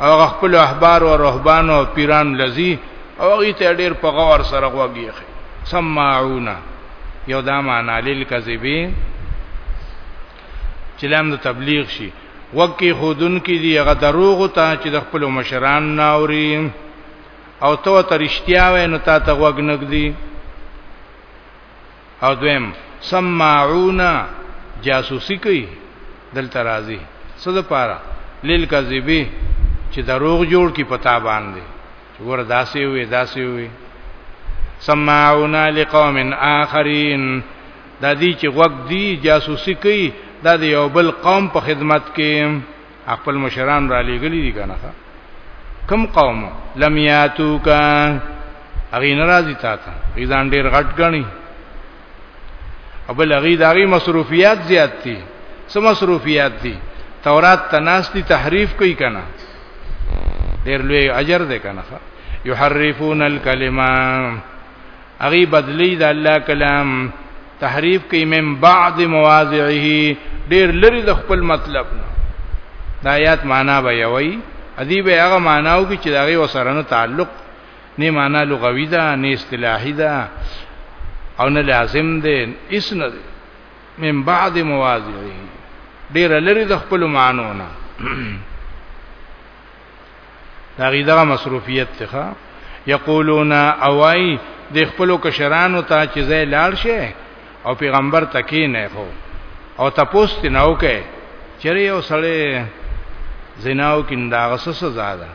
A: او هغه خپل احبار او رهبان او پیران لذي او هغه ته ډیر په غور سره غوږی خي سماعون یو دا معنا لیل کذبی چې لام د تبلیغ شي وکي خودن کې دی هغه دروغ ته چې د خپل مشران ناوري او تو ترشتیا وې نو تا ته وګنګ دی او دویم سماعون جاسوسی کوي دلته راځي څه د پاره لیل کذبی چې دروغ جوړ کی پتا باندې ور داسې وي داسې وي سماعون لقوم اخرین د دې چې وګ دی جاسوسی کوي د یو بل قوم په خدمت کې خپل مشران را لېګلې دي کنه کم قوم لم یاتوک اغي ناراضی تا ته ځان ډیر غټ غني ابل اغي داغي مصروفیات زیات دي سم مصروفیات دي تورات تناس دي تحریف کوي کنه ډیر لوی اجر ده کنه یحرفون الکلمه اغي بدلی د الله کلام تحریف کوي من بعض مواضعه ډیر لري د خپل مطلب نه د آیات معنا به یوي ادي به هغه معناو کې چې دا غي وسره نه تعلق نه معنا لغوي ده نه اصطلاحي ده او نه لازم ده اس نه ده من بعض مواضعه ډیر لري د خپل معنی نه دا غیدا مصروفیت ته یقولون اوای د خپل کشرانو ته چې زې لاړ شي او پیغمبر تکې نه هو او تپوست نه وکي چیرې یو سړی زناو کې دا غس سزا ده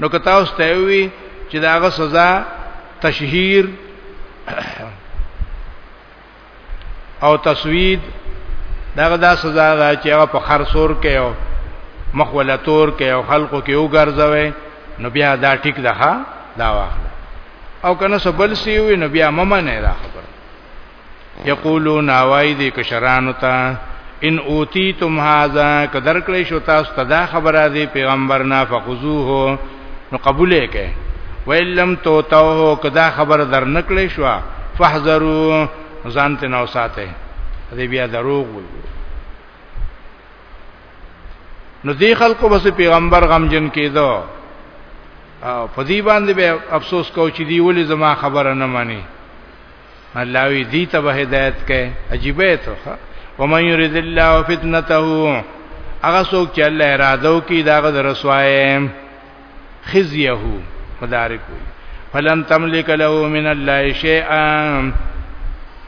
A: نو که تاسو ته وی چې دا غس سزا تشهیر او تسوید دغه دا سزا ده چې هغه په خرصور کې او مخ ولا تور کې او خلقو کې وګرځوي نو بیا دا ټیک ده دا واخله او کنه سبل سی وي نو بیا ممنه دا خبر یقولون اوای دي کشرانو ته ان اوتیتم هاذا کدر کړی شو تاسو ته دا خبره دی پیغمبر نه فخذوه نو قبول یې کړي ویلم تو تو کدا خبر در نکړې شو فحذروا ځان ته نو ساته دې بیا دروغ وي نو دې خلکو بس پیغمبر غمجن کېدو په دې باندې به افسوس کو چې دی ولې زما خبره نه مانی الله وی دی ته هدایت کئ عجیبه ته ښا ومن یرید الله فتنته هغه څوک چې الله اراده وکي داغه د رسوای خزیه مدارک وی فلن تملک له من الله شیئا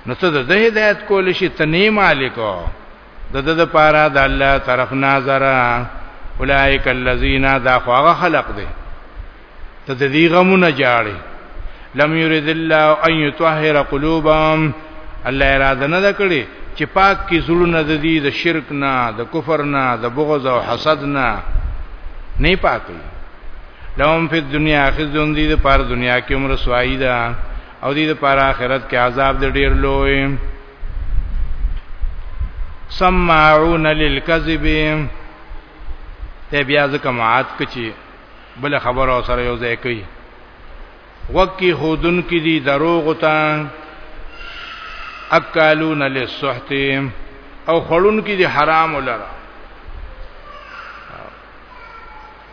A: نو ته د هدایت کول شي تنه مالکو د د لپاره د الله طرف نظر اولائک الذین دا خواغه خلق دی ته د دې غمونه جاړي لم یرید الله ان یطهر قلوبهم الله اراده نه کړی چې پاک کی زړونه د دې د شرک نه د کفر نه د بغض او حسد نه نه پاکي لهم فی الدنیا خزون دې پر دنیا کې عمر سوایدا او دې پر آخرت کې عذاب دې ډیر لوی سماعون للكذب ته بیا ځکه معاد کچی بل خبر او سره یو ځای کوي وکی خودن کی دی دروغ تا اکالون للسحت او خړون کی دی حرام لره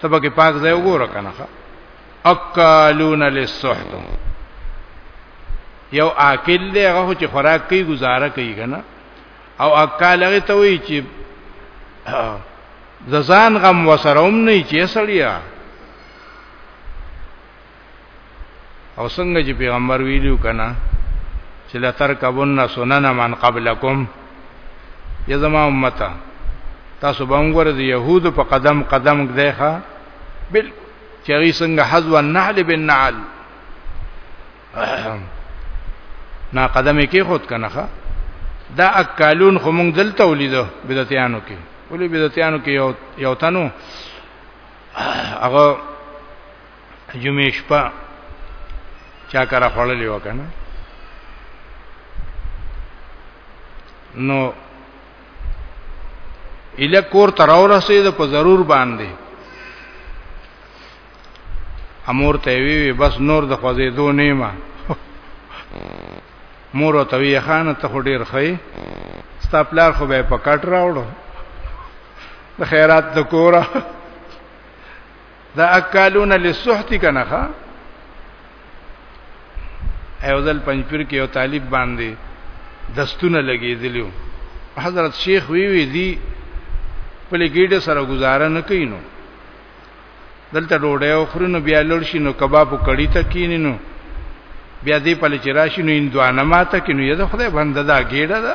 A: تبه کې پاک ځای وګوره کنه اکالون للسحت یو عاقل دی هغه چې خوراک کوي گزاره کوي کنه او اکال هغه ته وایي چې ځان غم وسروم نه چې سړیا او څنګه چې پیغمبر ویلو کنه چې لترکبن سنن من قبلکم یا زما امته تاسو به موږ د يهود په قدم قدم ګدای ښا بل چې غي څنګه حذو النحل بالنعل نا قدمه کې خود کنه ښا دا اکالون خو موږ دلته ولیدو بدعتانو کې ولې بدعتانو کې یو یو تنو هغه جمعې شپه چا کرا خړلې وکنه نو اله کور تر اورسه د په ضرور باندې امور ته وی وی بس نور د خوځې دو نیمه مور ته وی خانه ته ډیر خې ستا پلار خو به پکټ راوړو د خیرات د کوره دا اکالون للسحت کنه ښا ایو ځل پنځپیر کې یو طالب باندې دستونه لګېدلیو حضرت شیخ وی وی دی په لګیډه سره گزاره نه کینو دلته ډوډۍ او خورینو بیا لړ شینو کباب کړی ته کینینو بیا دې په لچراشینو اندوانه ماته کینو یزه خدای بنده دا ګیډه ده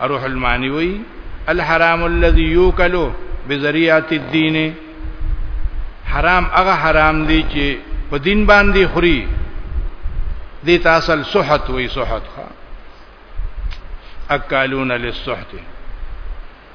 A: روح المانی وی الحرام الذي يوكل بذريعه الدين حرام هغه حرام دی چې په دین باندې خوري دې تاسل صحت وی صحت ښا اکالون للصحت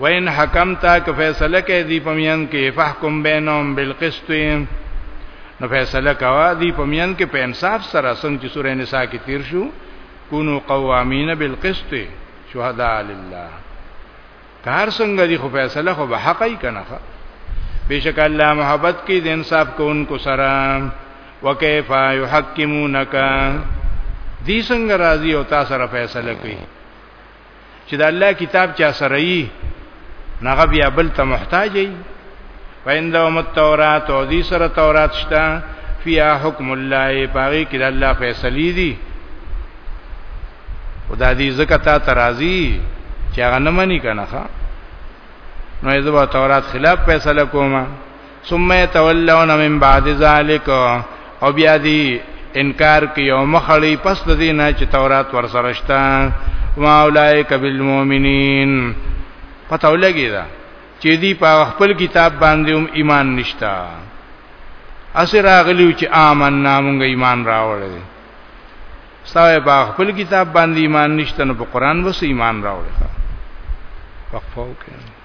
A: وین حکم تا که فیصله کوي دی پمین کې فحکم بینهم بالقسط نو فیصله کوا دی پمین کې په انصاف سره څنګه چې سورې نساء کې تیر شو کونو قوامین بالقسط شهداء لله کار څنګه دی خو فیصله خو به حق ای کنه بشک الله محبت کې د انصاف کوونکو سره وکيف يحكمونك دي څنګه راضي او تاسو سره فیصله کوي چې د الله کتاب چا سره یي نغه بیا بل ته محتاج یي ویندو متورات او دې سره تورات شته فیا حکم الله پاغي کې د الله فیصله دي او د دې زکتا ترازی چې هغه نه مني کنه نو یې زبا تورات خلاف فیصله کومه ثم يتولون من بعد ذلك او بیا دی انکار کوي او مخړی پس د دې نه چې تورات ورسره شته ما اولائک بالمؤمنین پته ولګی دا چې دی په خپل کتاب باندې هم ایمان نشتا اسره راغلیو چې آمنا مونږ ایمان راوړل ساوې په خپل کتاب باندې ایمان نشته نو په قران وسه ایمان راوړل وقفه وکړه